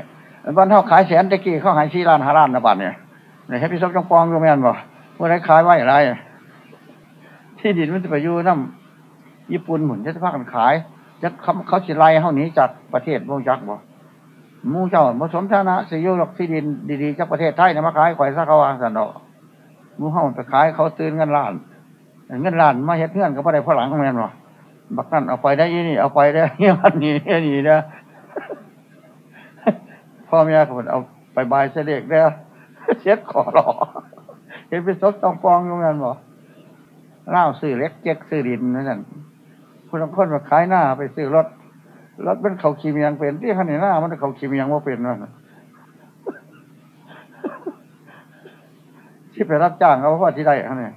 บ้านเท่าขายแสนตะกี้เขาขายสี่ล้านห้าล้านนะบัดเนี่ยไหนให้พี่ซกจังปองอยู่แม่นบ่ว่าไรขายไว้อะไรที่ดินมันจะไปอยู่น้ำญี่ปุ่นหมุนจะพากันขายจะเขาเขาสิไล่เขาหนี้จากประเทศโมยักบ่มูเจ้าผสมฐานะสิยุหรอกที่ดินดีๆจากประเทศไทยนะมาขายข่อยซะเขาวางสันดอกมูเฮาไปขายเขาตื่นเงินล้าน เงินล้านมาเฮ็ดเงื่อนก็บ่ได้พอหลังของแม่นบ่บักนั่นเอาไปได้ยี่นี่เอาไปได้เงี้ยมันนี่เงี้นี่นะพ่อแม่ก็เอาไปบายเสด็จเด้อเช็ดขอรอเห็นไปซบตองปองอยู่แม่นบ่เล่าซื้อเล็กเจ๊กซื้อดินนั่นนะคนบางคนมาขายหน้าไปซื้อรถรถเป็นเขาขีเมียงเป็นที่ขันหน้ามันเขาขีเมียงว่าเป็นนั่นที่ไปรับจ้างเขาเพราะที่ใดเขาเนี่ย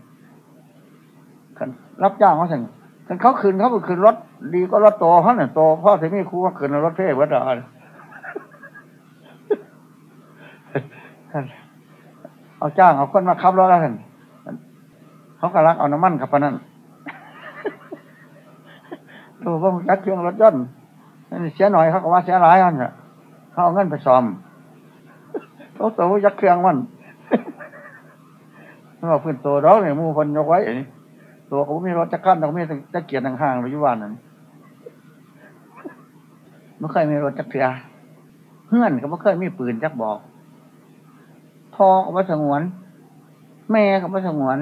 รับจ้างเขาสั่งกันเขาคืนเขาไปคืนรถดีก็รถโตเขาเนี่ยโตพ่อถึงมีครูว่าคืนรถเทพวัดาเอาจ้างเอาคนมาขับรถแล้วท่านเขากำลังเอาน้ำมันขับปนั่นตัวพวกยักเครื่องรถยนต์เสียหน่อยเขาก็ว่าเสียหลายอันเนี่ยเขาเอาเงินไปซ่อมเขาตัวยักเครื่องมันเราพื้นตัวดอกเนี่ยมูคนยกไว้ ตัวเขาไม่มีรถจะกั้นเขาไม่จะเกียร์ห่างๆหรือยุวันนั้นไม่เคยมีรถจักเถื่อเพื่อนก็ไม่เคยมีปืนจักบอกพ่อก็ไม่สงวน แม่ก็ไม่สงวน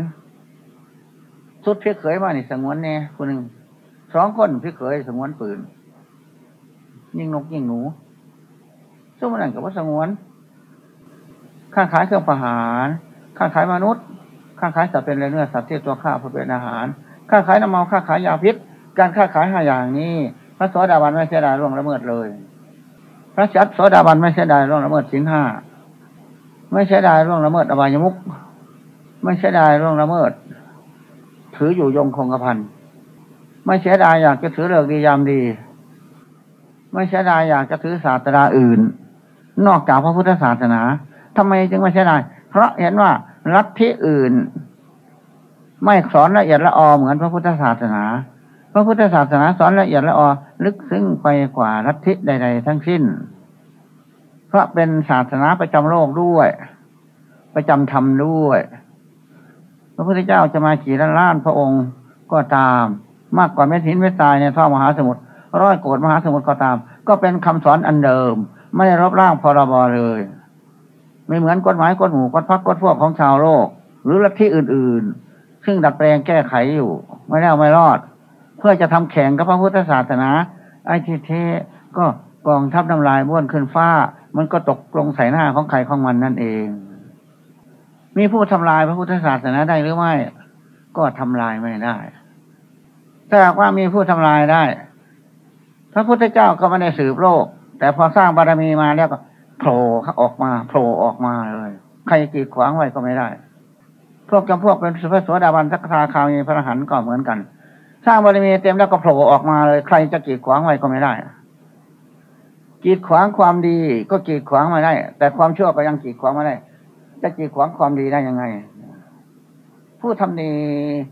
สุดพี่เขยมานี่สงวนแน่คนหนึ่งสองคนพี่เขยสงวนปืน ยิงนกยิงหนูซึ่งมันนั่นกับว่าสงวนค้าขายเครื่องประหารค้าขายมนุษย์ ค้าขายสัตว์เป็นเนื้อสัตว์ที่ตัวข้าเพื่อเป็นอาหาร ค้าขายน้ำเมาค้าขายยาพิษ การค้าขายห้าอย่างนี้ พระโสดาบันไม่เสียดายร่วงละเมิดเลย พระจัดโสดาบันไม่เสียดายร่วงละเมิดสินห้าไม่เสียดายร่วงละเมิดอบายมุกไม่เสียดายร่วงละเมิด ถืออยู่ยงคงกระพันไม่เสียดายอยากจะถือเลิกดียามดี ไม่เสียดายอยากจะถือศาสนาอื่น นอกจากพระพุทธศาสนาทำไมจึงไม่เสียดายเพราะเห็นว่า รัฐที่อื่น ไม่สอนละเอียดละออเหมือนพระพุทธศาสนา พระพุทธศาสนาสอนละเอียดละออลึกซึ้งไปกว่ารัฐที่ใด ๆ ทั้งสิ้น เพราะเป็นศาสนาประจำโลกด้วย ประจำธรรมด้วย พระพุทธเจ้าจะมากี่ล้านล้านพระองค์ก็ตาม มากกว่าเม็ดหินเม็ดทรายในท่อมหาสมุทรร้อยโกดมหาสมุทรก็ตาม ก็เป็นคำสอนอันเดิม ไม่ได้รบร่างพรบเลย ไม่เหมือนกฎหมายกฎหมู่กฎพักกฎพวกของชาวโลก หรือลัทธิอื่น ๆ ซึ่งดัดแปลงแก้ไขอยู่ ไม่แน่ไม่รอด เพื่อจะทำแข่งกับพระพุทธศาสนา ไอ้ที่เทก็กองทัพน้ำลายบ้วนขึ้นฟ้า มันก็ตกลงใส่หน้าของใครของมันนั่นเอง มีผู้ทำลายพระพุทธศาสนาได้หรือไม่ ก็ทำลายไม่ได้ ถ้าหากว่ามีผู้ทำลายได้ พระพุทธเจ้าก็ไม่ได้สืบโลก แต่พอสร้างบารมีมาแล้วก็ โผล่ออกมาโผล่ออกมาเลย ใครกีดขวางไว้ก็ไม่ได้ พวกจำพวกเป็นสุภาพสวดาบันสักทาคามีพระหันก็เหมือนกัน สร้างบารมีเต็มแล้วก็โผล่ออกมาเลย ใครจะกีดขวางไว้ก็ไม่ได้ กีดขวางความดีก็กีดขวางไม่ได้ แต่ความชั่วก็ยังกีดขวางไม่ได้จะกีดขวางความดีได้ยังไง ผู้ทำดี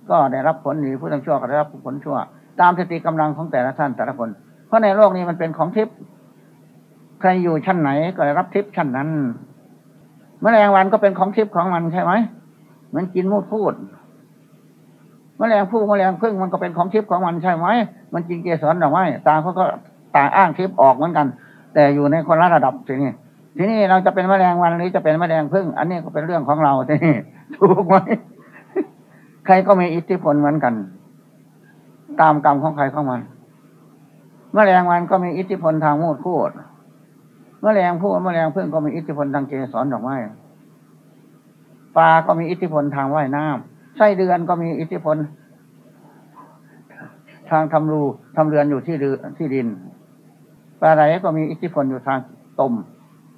ก็ได้รับผลดีผู้ทำชั่วก็ได้รับผลชั่ว ตามสติกำลังของแต่ละท่านแต่ละคน เพราะในโลกนี้มันเป็นของทิพย์ ใครอยู่ชั้นไหนก็ได้รับทิพย์ชั้นนั้นมแมลงวันก็เป็นของทิพย์ของมันใช่ไหมมือนกินมูดพูดมแมลงผู้มแมลงพึ่งมันก็เป็นของทิพย์ของมันใช่ไหมมันกินเกสรดอไม้ต่าเขาก็ตาอ้างทิพย์ออกเหมือนกัน แต่อยู่ในคนละระดับทีนี้ทีนี้เราจะเป็นมแมลงวันหรือจะเป็นมแมลงพึ่ง อันนี้ก็เป็นเรื่องของเราทีนี้ถูกไหมใครก็มีอิทธิพลเหมือนกัน ตามกรรมของใครของมันแมลงวันก็มีอิทธิพลทางมูดพูด แมลงพูดแมลงพึ่งก็มีอิทธิพลทางเกสรดอกไม้ปลาก็มีอิทธิพลทางว่ายน้ำไส้เดือนก็มีอิทธิพล ทางทำรูทำเรือนอยู่ที่ดือที่ดินปลาไหลก็มีอิทธิพลอยู่ทางตม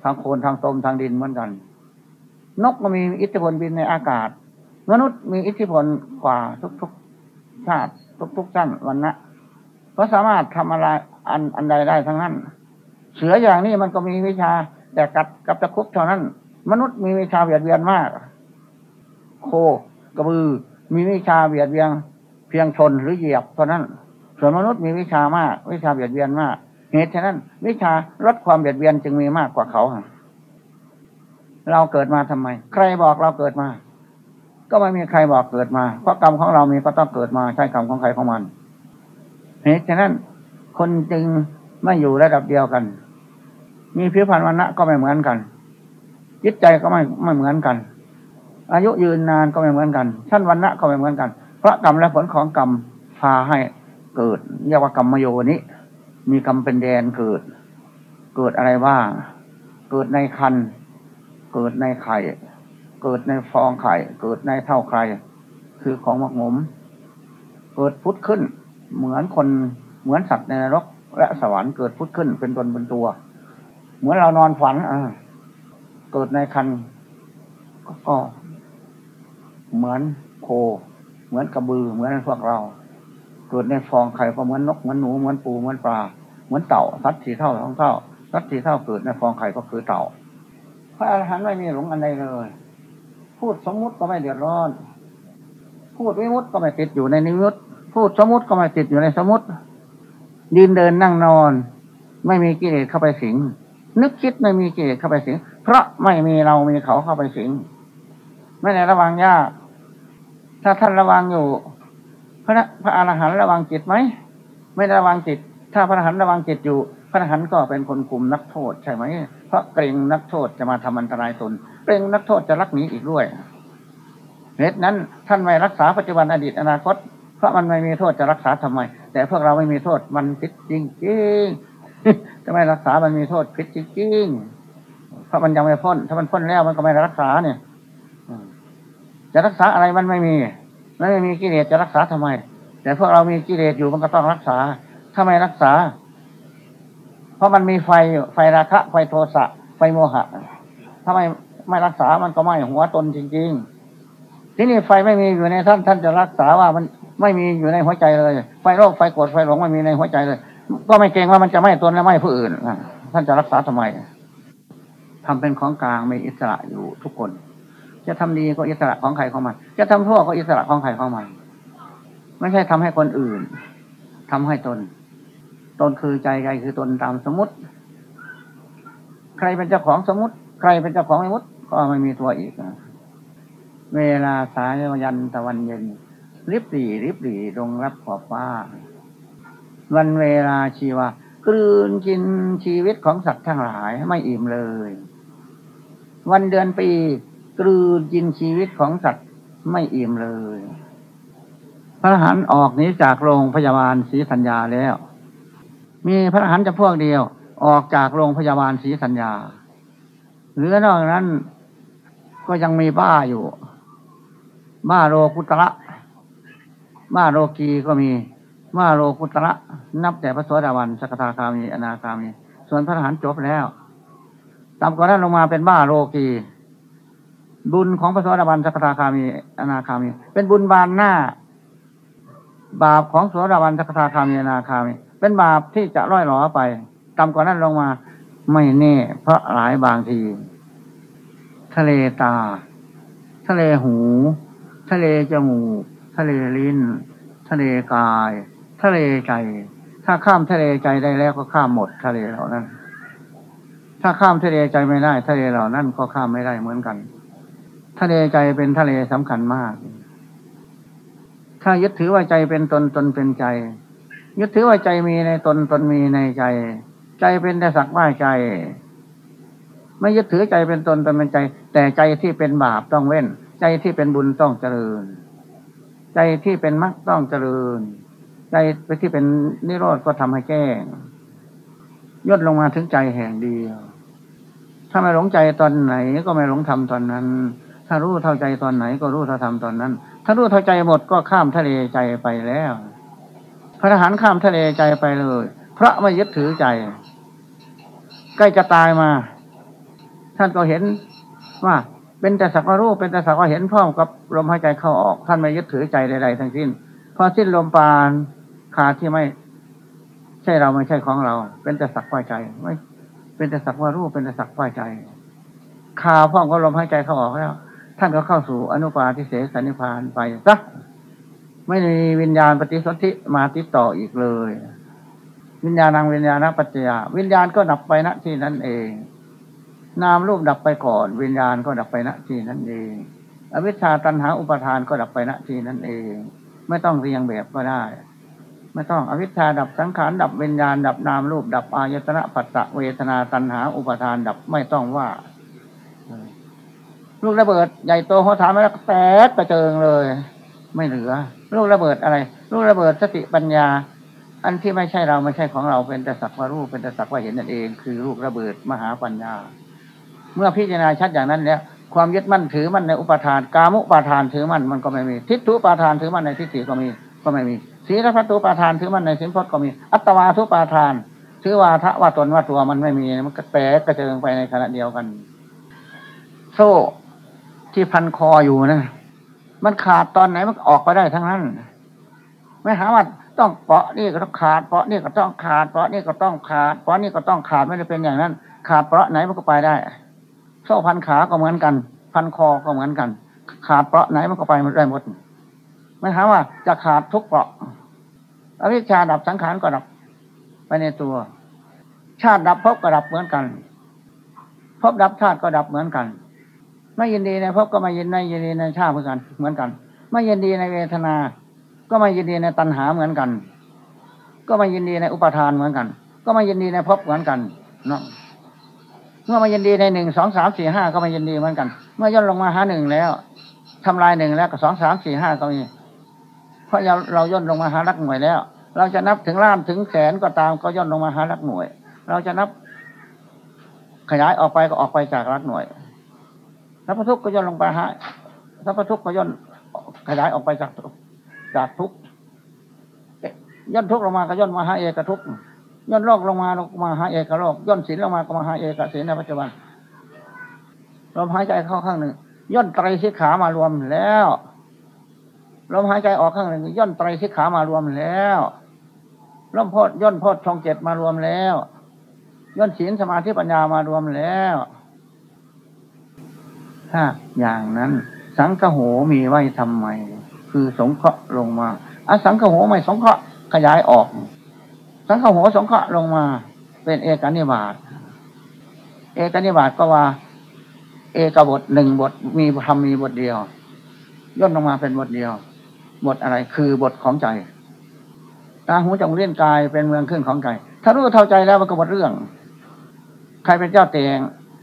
ทางโคนทางตมทางดินเหมือนกัน นกก็มีอิทธิพลบินในอากาศ มนุษย์มีอิทธิพลกว่าทุกๆชาติทุกๆชั้นวันนะก็สามารถทำอะไรอันอันใดได้ทั้งนั้น เสืออย่างนี้มันก็มีวิชา แต่กัดกับตะคุบเท่านั้น มนุษย์มีวิชาเบียดเบียนมาก โคกระบือมีวิชาเบียดเบียนเพียงชนหรือเหยียบเท่านั้น ส่วนมนุษย์มีวิชามาก วิชาเบียดเบียนมาก เหตุฉะนั้น วิชาลดความเบียดเบียนจึงมีมากกว่าเขา เราเกิดมาทำไม ใครบอกเราเกิดมา ก็ไม่มีใครบอกเกิดมา เพราะกรรมของเรามีก็ต้องเกิดมาใช่กรรมของใครของมัน เหตุฉะนั้น คนจึงไม่อยู่ระดับเดียวกัน มีผิวพรรณวันณะก็ไม่เหมือนกันจิตใจก็ไม่ไม่เหมือนกัน อายุยืนนานก็ไม่เหมือนกัน ชั้นวันณะก็ไม่เหมือนกัน เพราะกรรมและผลของกรรมพาให้เกิดเรียกว่ากรรมโยนี้ มีกรรมเป็นแดนเกิด เกิดอะไรบ้างเกิดในคันเกิดในไข่ เกิดในฟองไข่ เกิดในเท่าไข่คือของหมักหมม เกิดพุทธขึ้น เหมือนคนเหมือนสัตว์ในนรก และสวรรค์เกิดพุทธขึ้นเป็นตนเป็นตัว เหมือนเรานอนฝันอ่าเกิดในคันก็เหมือนโค เหมือนกระบือ เหมือนพวกเรา เกิดในฟองไข่ก็เหมือนนกเหมือนหนูเหมือนปูเหมือนปลา เหมือนเต่าสัตว์สีเท่าท้องเท่าสัตว์สีเท่าเกิดในฟองไข่ก็คือเต่า พระอรหันต์ไม่มีหลงอันใดเลย พูดสมมุติก็ไม่เดือดร้อน พูดวิมุตก็ไม่ติดอยู่ในนิมุตพูดสมมุติก็ไม่ติดอยู่ในสมมุติยืนเดินนั่งนอน ไม่มีกิเลสเข้าไปสิง นึกคิดไม่มีกิเลสเข้าไปสิง เพราะไม่มีเรามีเขาเข้าไปสิง ไม่ได้ระวังยาก ถ้าท่านระวังอยู่ พระพระอรหันต์ระวังจิตไหม ไม่ระวังจิต ถ้าพระอรหันต์ระวังจิตอยู่ พระอรหันต์ก็เป็นคนคุมนักโทษใช่ไหม เพราะเกรงนักโทษจะมาทำอันตรายตน เกรงนักโทษจะรักหนีอีกด้วย เหตุนั้นท่านไม่รักษาปัจจุบันอดีตอนาคต เพราะมันไม่มีโทษจะรักษาทำไม แต่พวกเราไม่มีโทษมันผิดจริงจริงๆ จะไม่รักษามันมีโทษผิดจริงๆเพราะมันยังไม่พ้น ถ้ามันพ้นแล้วมันก็ไม่รักษาเนี่ยจะรักษาอะไรมันไม่มีไม่มีกิเลสจะรักษาทำไม แต่พวกเรามีกิเลสอยู่มันก็ต้องรักษา ถ้าไม่รักษา เพราะมันมีไฟไฟราคะ ไฟโทสะ ไฟโมหะ ถ้าไม่ไม่รักษามันก็ไหม้หัวตนจริง ๆ ที่นี่ไฟไม่มีอยู่ในท่านท่านจะรักษาว่ามันไม่มีอยู่ในหัวใจเลย ไฟโรคไฟโกรธไฟหลงไม่มีในหัวใจเลย ก็ไม่เกรงว่ามันจะไม้ตนและไม้ผู้อื่นท่านจะรักษาทำไมทำเป็นของกลางมีอิสระอยู่ทุกคน จะทำดีก็อิสระของใครของมัน จะทำชั่วก็อิสระของใครของมัน ไม่ใช่ทำให้คนอื่นทำให้ตน ตนคือใจใจคือตนตามสมมติ ใครเป็นเจ้าของสมมติ ใครเป็นเจ้าของสมมติก็ไม่มีตัวอีกเวลาสายยันตะวันเย็นริบหรี่ริบหรี่ลงรับขอบฟ้า วันเวลาชีวากลืนกินชีวิตของสัตว์ทั้งหลายไม่อิ่มเลย วันเดือนปีกลืนกินชีวิตของสัตว์ไม่อิ่มเลย พระหันออกนี้จากโรงพยาบาลศรีสัญญาแล้ว มีพระหันจะพวกเดียวออกจากโรงพยาบาลศรีสัญญาเหลือนอกนั้นก็ยังมีบ้าอยู่ บ้าโรกุตระบ้าโรกีก็มีบ้าโรกุตระ นับแต่พระสวสดาวันสกทาคามีอนาคามี ส่วนพระทหารจบแล้วตามกว่านั้นลงมาเป็นบ้าโรกีบุญของพระสวสดาวันสกทาคามีอนาคามี เป็นบุญบานหน้า บาปของสวสดาวันสกทาคามีอนาคามี เป็นบาปที่จะร่อยหลอไปตามกว่านั้นลงมาไม่แน่ เพราะหลายบางที ทะเลตา ทะเลหู ทะเลจมูก ทะเลลิ้น ทะเลกาย ทะเลใจ ถ้าข้ามทะเลใจได้แล้วก็ข้ามหมดทะเลเหล่านั้น ถ้าข้ามทะเลใจไม่ได้ ทะเลเหล่านั้นก็ข้ามไม่ได้เหมือนกัน ทะเลใจเป็นทะเลสำคัญมาก ถ้ายึดถือว่าใจเป็นตนตนเป็นใจ ยึดถือว่าใจมีในตนตนมีในใจ ใจเป็นแต่สักว่าใจ ไม่ยึดถือใจเป็นตนตนเป็นใจ แต่ใจที่เป็นบาปต้องเว้น ใจที่เป็นบุญต้องเจริญ ใจที่เป็นมรรคต้องเจริญ ใจไปที่เป็นนิโรธก็ทำให้แก้งย่นลงมาถึงใจแห่งเดียว ถ้าไม่หลงใจตอนไหนก็ไม่หลงทำตอนนั้น ถ้ารู้เท่าใจตอนไหนก็รู้เท่าทำตอนนั้น ถ้ารู้เท่าใจหมดก็ข้ามทะเลใจไปแล้ว พระทหารข้ามทะเลใจไปเลย พระไม่ยึดถือใจ ใกล้จะตายมา ท่านก็เห็นว่าเป็นแต่สักว่ารู้เป็นแต่สักว่าเห็นพร้อมกับลมหายใจเข้าออก ท่านไม่ยึดถือใจใดๆทั้งสิ้น พอสิ้นลมปานาที่ไม่ ใช่เราไม่ใช่ของเรา เป็นแต่สักว่าใจไม่เป็นแต่สักว่ารู้เป็นแต่สักว่าใจขาพร้อมกับลมหายใจเข้าออกแล้วท่านก็เข้าสู่อนุปาทิเสสนิพานไปซะไม่มีวิญญาณปฏิสนธิมาติดต่ออีกเลย วิญญาณังวิญญาณปัจจยาวิญญาณก็ดับไปณที่นั้นเอง นามรูปดับไปก่อน วิญญาณก็ดับไปณที่นั้นเอง อวิชชาตันหาอุปทานก็ดับไปณที่นั้นเอง ไม่ต้องเรียงแบบก็ได้ ไม่ต้องอวิชชาดับสังขารดับวิญญาณ ดับนามรูป ดับอายตนะปัตตะเวทนาตันหา อุปทานดับไม่ต้องว่าลูกระเบิดใหญ่โตหัวถามแล้วแตกกระเจิงเลย ไม่เหลือลูกระเบิดอะไรลูกระเบิดสติปัญญา อันที่ไม่ใช่เราไม่ใช่ของเราเป็นแต่สักว่ารู้เป็นแต่สักว่าเห็นนั่นเอง คือลูกระเบิดมหาปัญญา เมื่อพิจารณาชัดอย่างนั้นแล้วความยึดมั่นถือมั่นในอุปทาน กามุปาทานถือมั่นมันก็ไม่มี ทิฏฐุปาทานถือมั่นในทิฏฐิก็มีก็ไม่มี ศีลพัตุปาทานถือมันในสินพจน์ก็มี อัตวาทุปาทานถือว่าทะว่าตนว่าตัวมันไม่มีมันก็แตกกระเจิงไปในขณะเดียวกัน โซ่ที่พันคออยู่นะมันขาดตอนไหนมันออกไปได้ทั้งนั้น ไม่หาว่าต้องเปาะนี่ก็ต้องขาดเปาะนี่ก็ต้องขาดเปาะนี่ก็ต้องขาดเปาะนี่ก็ต้องขาดไม่ได้เป็นอย่างนั้น ขาดเปาะไหนมันก็ไปได้ โซ่พันขาก็เหมือนกัน พันคอก็เหมือนกัน ขาดเปาะไหนมันก็ไปมันได้หมด ไม่หาว่าจะขาดทุกเปาะ อวิชชาดับสังขารก็ดับไปในตัว ชาติดับภพก็ดับเหมือนกันภพดับชาติก็ดับเหมือนกัน ไม่ยินดีในภพก็ไม่ยินในยินดีในชาติเหมือนกัน เหมือนกัน ไม่ยินดีในเวทนา ก็ไม่ยินดีในตัณหาเหมือนกัน ก็ไม่ยินดีในอุปทานเหมือนกัน ก็ไม่ยินดีในภพเหมือนกันเนาะเมื่อไมายินดีในหนึ่งสองสามสี่ห้าก็ไมายินดีเหมือนกัน เมื่อย่นลงมาหาหนึ่งแล้วทำลายหนึ่งแล้วก็สองสามสี่ห้าก็มี เพราะเราเราย่นลงมาหารักหน่วยแล้ว เราจะนับถึงล้านถึงแสนก็ตามก็ย่นลงมาหารักหน่วย เราจะนับ ขยายออกไปก็ออกไปจากรักหน่วยสัพพทุกก็ย่นลงไปหาสัพพทุกก็ย่นขยายออกไปจากจากทุกย่นทุกลงมาก็ย่นมาหาเอกทุกย่นโลกลงมาลงมาหาเอกโลกย่นศีลลงมาก็มาหาเอกศีลในปัจจุบันลมหายใจเข้าข้างหนึ่งย่นไตรสิขามารวมแล้ว ลมหายใจออกข้างหนึ่งย่นไตรสิกขามารวมแล้วลมพดย่นพดชองเจ็ดมารวมแล้ว ย่นศีลสมาธิปัญญามารวมแล้วถ้าอย่างนั้น สังฆโหมีไว้ทำไม คือสงเคราะห์ลงมาอสังฆโหไม่สงเคราะห์ขยายออก สังฆโหสงเคราะห์ลงมา เป็นเอกนิบาตเอกนิบาตก็ว่า เอกบทหนึ่งบทมีทำมีบทเดียว ย่นลงมาเป็นบทเดียว บทอะไรคือบทของใจตาหูจงเลี้ยนกายเป็นเมืองขึ้นของใจ ถ้ารู้เท่าใจแล้วมันก็หมดเรื่อง ใครเป็นเจ้าแต่ง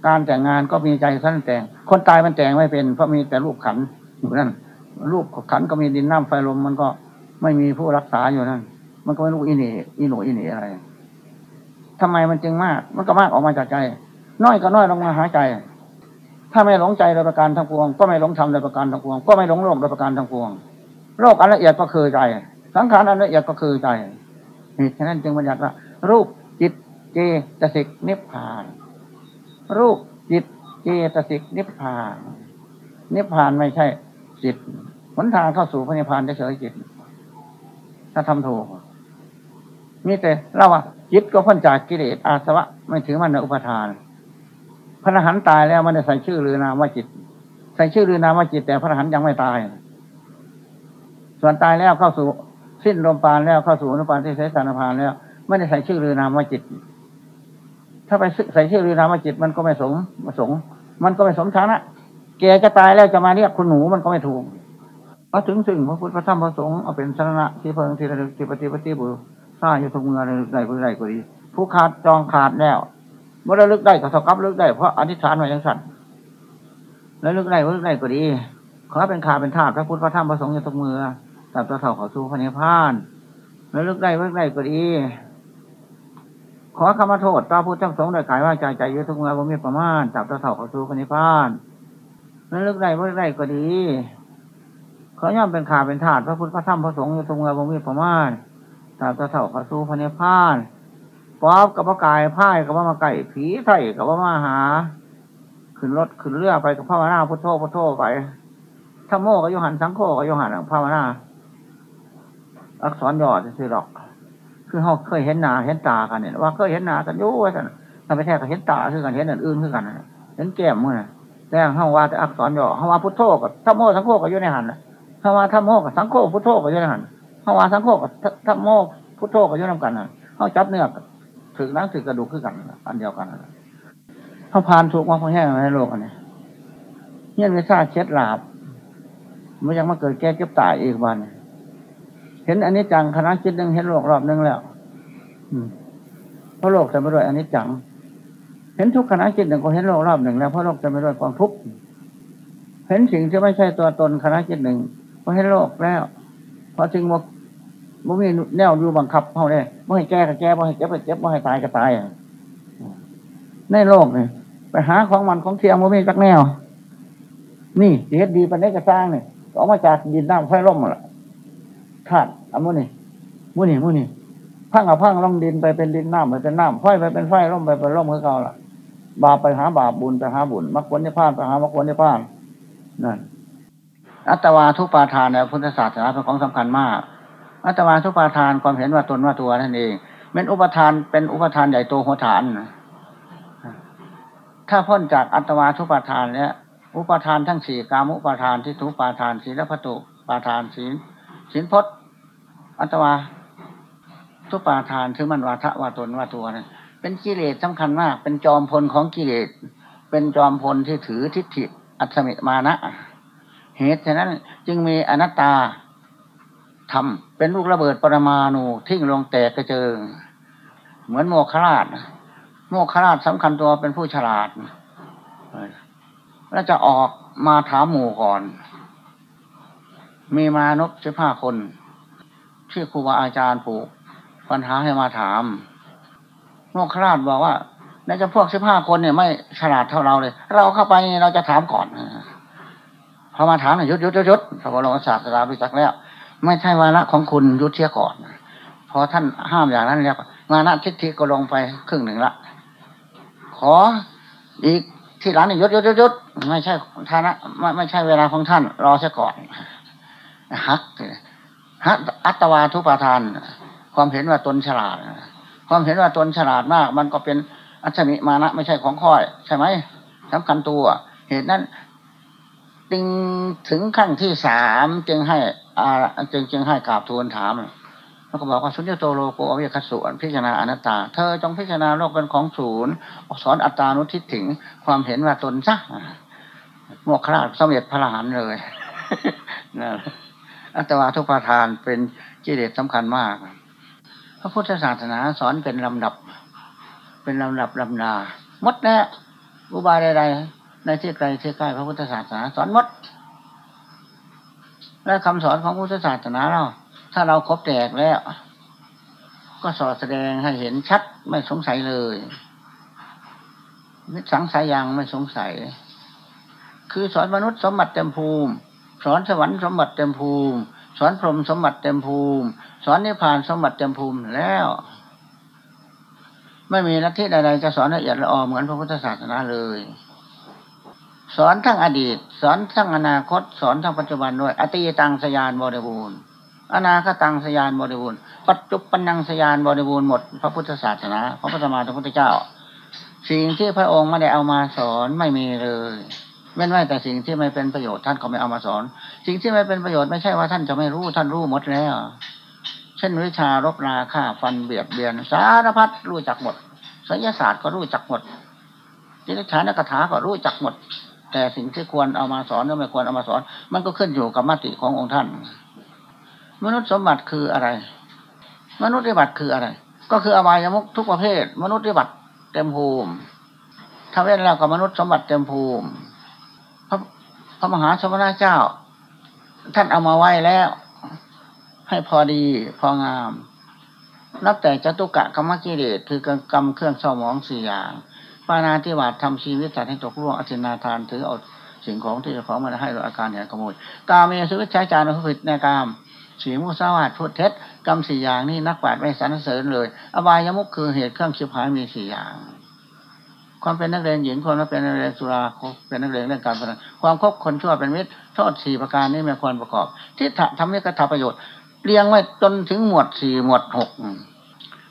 การแต่งงานก็มีใจท่านแต่ง คนตายมันแต่งไม่เป็นเพราะมีแต่รูปขันอยู่นั่นรูปขันก็มีดินน้ำไฟลมมันก็ไม่มีผู้รักษาอยู่นั่นมันก็ไม่รู้อินี่อิหนูอินี่อะไรทำไมมันจึงมาก มันก็มากออกมาจากใจ น้อยก็น้อยลงมาหาใจ ถ้าไม่หลงใจโดยประการทั้งปวง ก็ไม่หลงธรรมโดยประการทั้งปวง ก็ไม่หลงโลกโดยประการทั้งปวง โลกอันละเอียดก็คือใจ สังขารอันละเอียดก็คือใจเหตุฉะนั้นจึงบัญญัติว่า รูปจิตเจตสิกนิพพาน รูปจิตเจตสิกนิพพาน นิพพานไม่ใช่จิตหนทางเข้าสู่พระนิพพานเฉยจิต ถ้าทำถูกมีแต่เราว่าจิตก็พ้นจากกิเลสอาสวะ ไม่ถือมันในอุปทาน พระอรหันต์ตายแล้วมันได้ใส่ชื่อหรือนามว่าจิต ใส่ชื่อหรือนามว่าจิต แต่พระอรหันต์ยังไม่ตาย ส่วนตายแล้วเข้าสู่สิ้นลมปานแล้วเข้าสู่อนุปานที่เสสานพานแล้ว ไม่ได้ใส่ชื่อหรือนามว่าจิต ถ้าไปใส่ชื่อหรือนามว่าจิตมันก็ไม่สมสงมันก็ไม่สมฐานะแกจะตายแล้วจะมาเรียกคุณหนูมันก็ไม่ถูกพระถึงซึ่งพระพุทธพระธรรมพระสงฆ์เอาเป็นสาระที่เพิ่งที่ระลึกที่ปฏิปฏิบุสร้างอยู่ทุกเมืองในใดผู้ใดก็ดี ผู้ขาดจองขาดแล้วเมื่อระลึกได้ก็เท่ากับระลึกได้เพราะอธิษฐานมาอย่างสั่นระลึกได้ระลึกได้ก็ดีขอเป็นขาเป็นธาตุพระพุทธพระธรรมพระสงฆ์อยู่ทุกเมือง ตัดตัวเท่าเขาสู่พระนิพพานแล้วลึกได้เลิกได้ก็ดี ขอคำมาโทษต่อผู้ทั้งสงฆ์โดยขายว่าใจใจเยอะทุกเมื่อบ่มีประมาณจับตะเถ่าเข้าสู่พระนิพพานแล้วลึกได้เลิกได้ก็ดีขอย่อมเป็นขาเป็นถาดพระพุทธพระธรรมพระสงฆ์อยู่ตรงเมื่อบ่มีประมาณจับตะเถ่าเข้าสู่พระนิพพานป๊อบกับพระกายพ่ายกับว่ามาไก่ผีไถ่กับว่ามาหา ขึ้นรถขึ้นเรือไปกับพระวนาพุทโธพุทโธไปถ้าโมกับโยหันสังโฆกับโยหันพระวนา อักษรย่อจะซื้อดอก คือเขาเคยเห็นหนาเห็นตากันเนี่ยว่าเคยเห็นหนากันยู่ว่าสันถ้าไปแท้ก็เห็นตาคือกันเห็นอื่นคือกันเห็นแก้มมือนะแต่เขาว่าแต่อักษรย่อเขาว่าพุทโธกับถ้าโมสังโฆกับยู่ในหันเขาว่าถ้าโมกับสังโฆพุทโธกับยู่ในหันเขาว่าสังโฆกับถ้าโมพุทโธกับยู่ในกันเขาจับเนื้อถือนังถือกระดูกคือกันอันเดียวกันเขาพานถูกมาพอแห้งในโลกอันนี้เงี้ยวิชาเช็ดลาบมันยังมาเกิดแก่เก็บตายอีกวันเเห็นอันนี้จังคณะคิดหนึ่งเห็นโลกรอบหนึ่งแล้วเพราะโลกจะไม่ด้วยอันนี้จัง เห็นทุกคณะคิดหนึ่งก็เห็นโลกรอบหนึ่งแล้วเพราะโลกจะไม่ด้วยความทุกข์เห็นสิ่งที่ไม่ใช่ตัวตนคณะคิดหนึ่งก็เห็นโลกแล้วเพราะจึงว่าบ่มีแนวอยู่บังคับเขาเนี่ยไม่ให้แก้ก็แก้ไม่ให้เจ็บก็เจ็บไม่ให้ตายก็ตายในโลกเนี่ยไปหาของมันของเทียมบ่มีจักแนว นี่เฮ็ดดีปันได้กระสร้างเนี่ยออกมาจากดินน้ำไฟร่มมาละ ธาตุอันมุนี่มุนี่มุนี่พังกับพังล่องดินไปเป็นดินน้ำไปเป็นน้ำไฟไปเป็นไฟร่มไปเป็นร่มคือเก่าล่ะ บาปไปหาบาปบุญไปหาบุญมรรคผลนิพพานไปหามรรคผลนิพพานนั่นอัตวาทุปาทานในพุทธศาสนาเป็นของสำคัญมาก อัตวาทุปาทานความเห็นว่าตนว่าตัวนั่นเองเป็นอุปทานเป็นอุปทานใหญ่โตหัวฐานถ้าพ้นจากอัตวาทุปาทานเนี่ยอุปทานทั้งสี่กามุปาทานที่ทุปาทานศีลพัตุปาทานศีล ศีลพจน์ อัตวา ทุปาทานคือมันวาทะวาตนวาตัวนะเป็นกิเลสสำคัญมาก เป็นจอมพลของกิเลส เป็นจอมพลที่ถือทิฏฐิอัตมิมานะ เหตุฉะนั้นจึงมีอนัตตาทำเป็นลูกระเบิดปรมาณูทิ้งลงแตกกระเจิง เหมือนโมคราช โมคราชสำคัญตัวเป็นผู้ฉลาดแล้วจะออกมาถามหมู่ก่อน มีมานพสิบห้าคนที่ครูบาอาจารย์ผูกปัญหาให้มาถามโมคราชบอกว่าในจะพวกสิบห้าคนเนี่ยไม่ฉลาดเท่าเราเลย เราเข้าไปเราจะถามก่อนพอมาถามเนี่ยยุดยุดยุดยุดพระบรมศาสดารู้จักแล้ว ไม่ใช่วาระของคุณยุดเทียก่อนพอท่านห้ามอย่างนั้นแล้วมานะทิฏฐิก็ลงไปครึ่งหนึ่งละ ขออีกที่ร้านนี่ยศยศยศไม่ใช่ฐานะไม่ไม่ใช่เวลาของท่าน รอเสียก่อน ฮักฮักอัตวาทุปาทาน ความเห็นว่าตนฉลาด ความเห็นว่าตนฉลาดมาก มันก็เป็นอัจมิมานะไม่ใช่ของค่อย ใช่ไหมสำคัญตัว เหตุนั้นจึงถึงขั้นที่สามจึงให้อาจึงจึงให้กราบทูลถามแล้วก็บอกว่าสุญญโตโลโกอวิคัสสุนพิจารณาอนัตตา เธอจงพิจารณาโลกเป็นของศูนย์สอนอัตตานุทิฏถึงความเห็นว่าตนซะโมกขราชสมเด็จพระรหันเลยนะ อัตวาทุปาทานเป็นกิเลสสำคัญมาก พระพุทธศาสนาสอนเป็นลำดับ เป็นลำดับลำนาหมดแน่อุบายใดๆในที่ไกลที่ใกล้พระพุทธศาสนาสอนหมด และคำสอนของพุทธศาสนาเรา ถ้าเราครบแตกแล้ว ก็สอดแสดงให้เห็นชัดไม่สงสัยเลยมิสังสายยังไม่สงสัย คือสอนมนุษย์สมบัติเต็มภูมิ สอนสวรรค์สมบัติเต็มภูมิสอนพรหมสมบัติเต็มภูมิ สอนนิพพานสมบัติเต็มภูมิแล้ว ไม่มีนักที่ใดๆจะสอนละเอียดละออเหมือนพระพุทธศาสนาเลย สอนทั้งอดีต สอนทั้งอนาคต สอนทั้งปัจจุบันด้วย อติยตังสยานบริบูรณ์อนาคตังสยานบริบูรณ์ปัจจุปันนังสยานบริบูรณ์หมดพระพุทธศาสนาพระพุทธมาพระพุทธเจ้า สิ่งที่พระองค์ไม่ได้เอามาสอนไม่มีเลย เว้นไว้แต่สิ่งที่ไม่เป็นประโยชน์ท่านก็ไม่เอามาสอน สิ่งที่ไม่เป็นประโยชน์ไม่ใช่ว่าท่านจะไม่รู้ท่านรู้หมดแล้ว เช่นวิชารบราฆ่าฟันเบียดเบียน สารพัดรู้จักหมดศิลศาสตร์ก็รู้จักหมดจิตฐานกถาก็รู้จักหมด แต่สิ่งที่ควรเอามาสอนหรือไม่ควรเอามาสอน มันก็ขึ้นอยู่กับมติขององค์ท่าน มนุษย์สมบัติคืออะไร มนุษย์นิบัติคืออะไร ก็คืออบายมุกทุกประเภท มนุษย์นิบัติเต็มภูมิถ้าเว้นแล้วกับมนุษย์สมบัติเต็มภูมิ พระมหาสมณเจ้า ท่านเอามาไว้แล้ว ให้พอดีพองาม นับแต่จตุกะกรรมกิเลสคือกรรมเครื่องเศร้าหมองสี่อย่างปานาธิวาตทำชีวิตสัตว์ให้ตกล่วงอธินาทานถือเอาสิ่งของที่เจะของมาให้โดยอาการแห่งขโมยกาเมสุวิชัยจานุผิดในกามสีมุสาวาทพูดเท็จกรรมสี่อย่างนี่นักปราชญ์ไม่สรรเสริญเลย อบายมุกคือเหตุเครื่องชิบหายมีสี่อย่าง ความเป็นนักเรียนหญิงคนว่าเป็นนักเรียนสุราเป็นนักเรียนเรื่องการพนันความคบคนชั่วเป็นมิตรโทษสี่ประการนี้ไม่ควรประกอบที่ทำให้กระทำประโยชน์เรียงไว้จนถึงหมวดสี่หมวดหก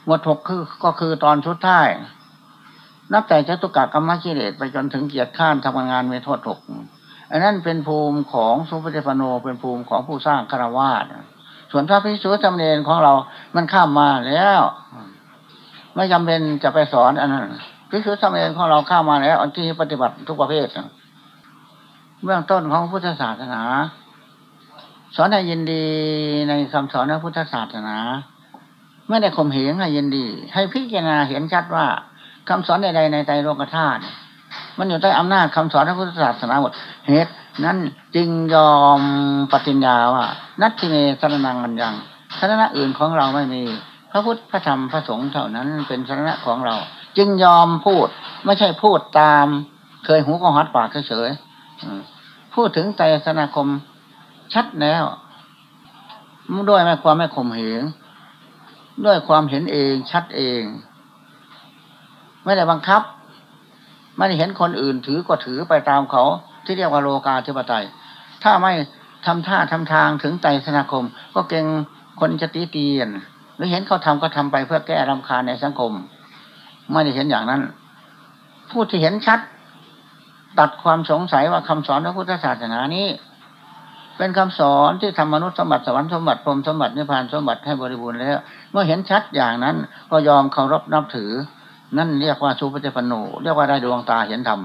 หมวดหกคือก็คือตอนชุดท้ายนับแต่จตุกะกรรมกิเลสไปจนถึงเกียรติข้านทำงานมีโทษหกอันนั้นเป็นภูมิของสุภเจปโนเป็นภูมิของผู้สร้างคารวาสส่วนพระพิสุทธิ์จำเนนของเรา มันข้ามมาแล้ว ไม่จำเป็นจะไปสอนอันนั้น พิสุทธิ์จำเนนของเราเข้ามาแล้วอันที่ปฏิบัติทุกประเภทเบื้องต้นของพุทธศาสนา สอนให้ยินดีในคำสอนของพุทธศาสนาไม่ได้ข่มเหงให้ยินดี ให้พิจารณาเห็นชัดว่าคำสอนใดๆในใจโลกธาตุมันอยู่ใต้อำนาจคำสอนพระพุทธศาสนาหมดเหตุนั้นจึงยอมปฏิญญาว่า นัตถิเมสรนังกันยังสรณะอื่นของเราไม่มี พระพุทธพระธรรมพระสงฆ์เท่านั้นเป็นสรณะของเรา จึงยอมพูด ไม่ใช่พูดตาม เคยหูก็หัดปากเฉยๆพูดถึงไตรสนาคมชัดแล้วด้วยไม่ความไม่ข่มเหงด้วยความเห็นเองชัดเอง ไม่ได้บังคับ ไม่ได้เห็นคนอื่นถือก็ถือไปตามเขา ที่เรียกว่าโลกาธิปไตย ถ้าไม่ทำท่าทำทางถึงใจสนาคม ก็เก่งคนจะตีเตียน หรือเห็นเขาทำก็ทำไปเพื่อแก้รำคาญในสังคม ไม่ได้เห็นอย่างนั้น ผู้ที่เห็นชัด ตัดความสงสัยว่าคำสอนพระพุทธศาสนานี้ เป็นคำสอนที่ทำมนุษย์สมบัติสวรรค์สมบัติพรมสมบัตินิพพานสมบัติให้บริบูรณ์แล้ว เมื่อเห็นชัดอย่างนั้น ก็ยอมเคารพนับถือ นั่นเรียกว่าสุปฏิปันโนเรียกว่าได้ดวงตาเห็นธรรม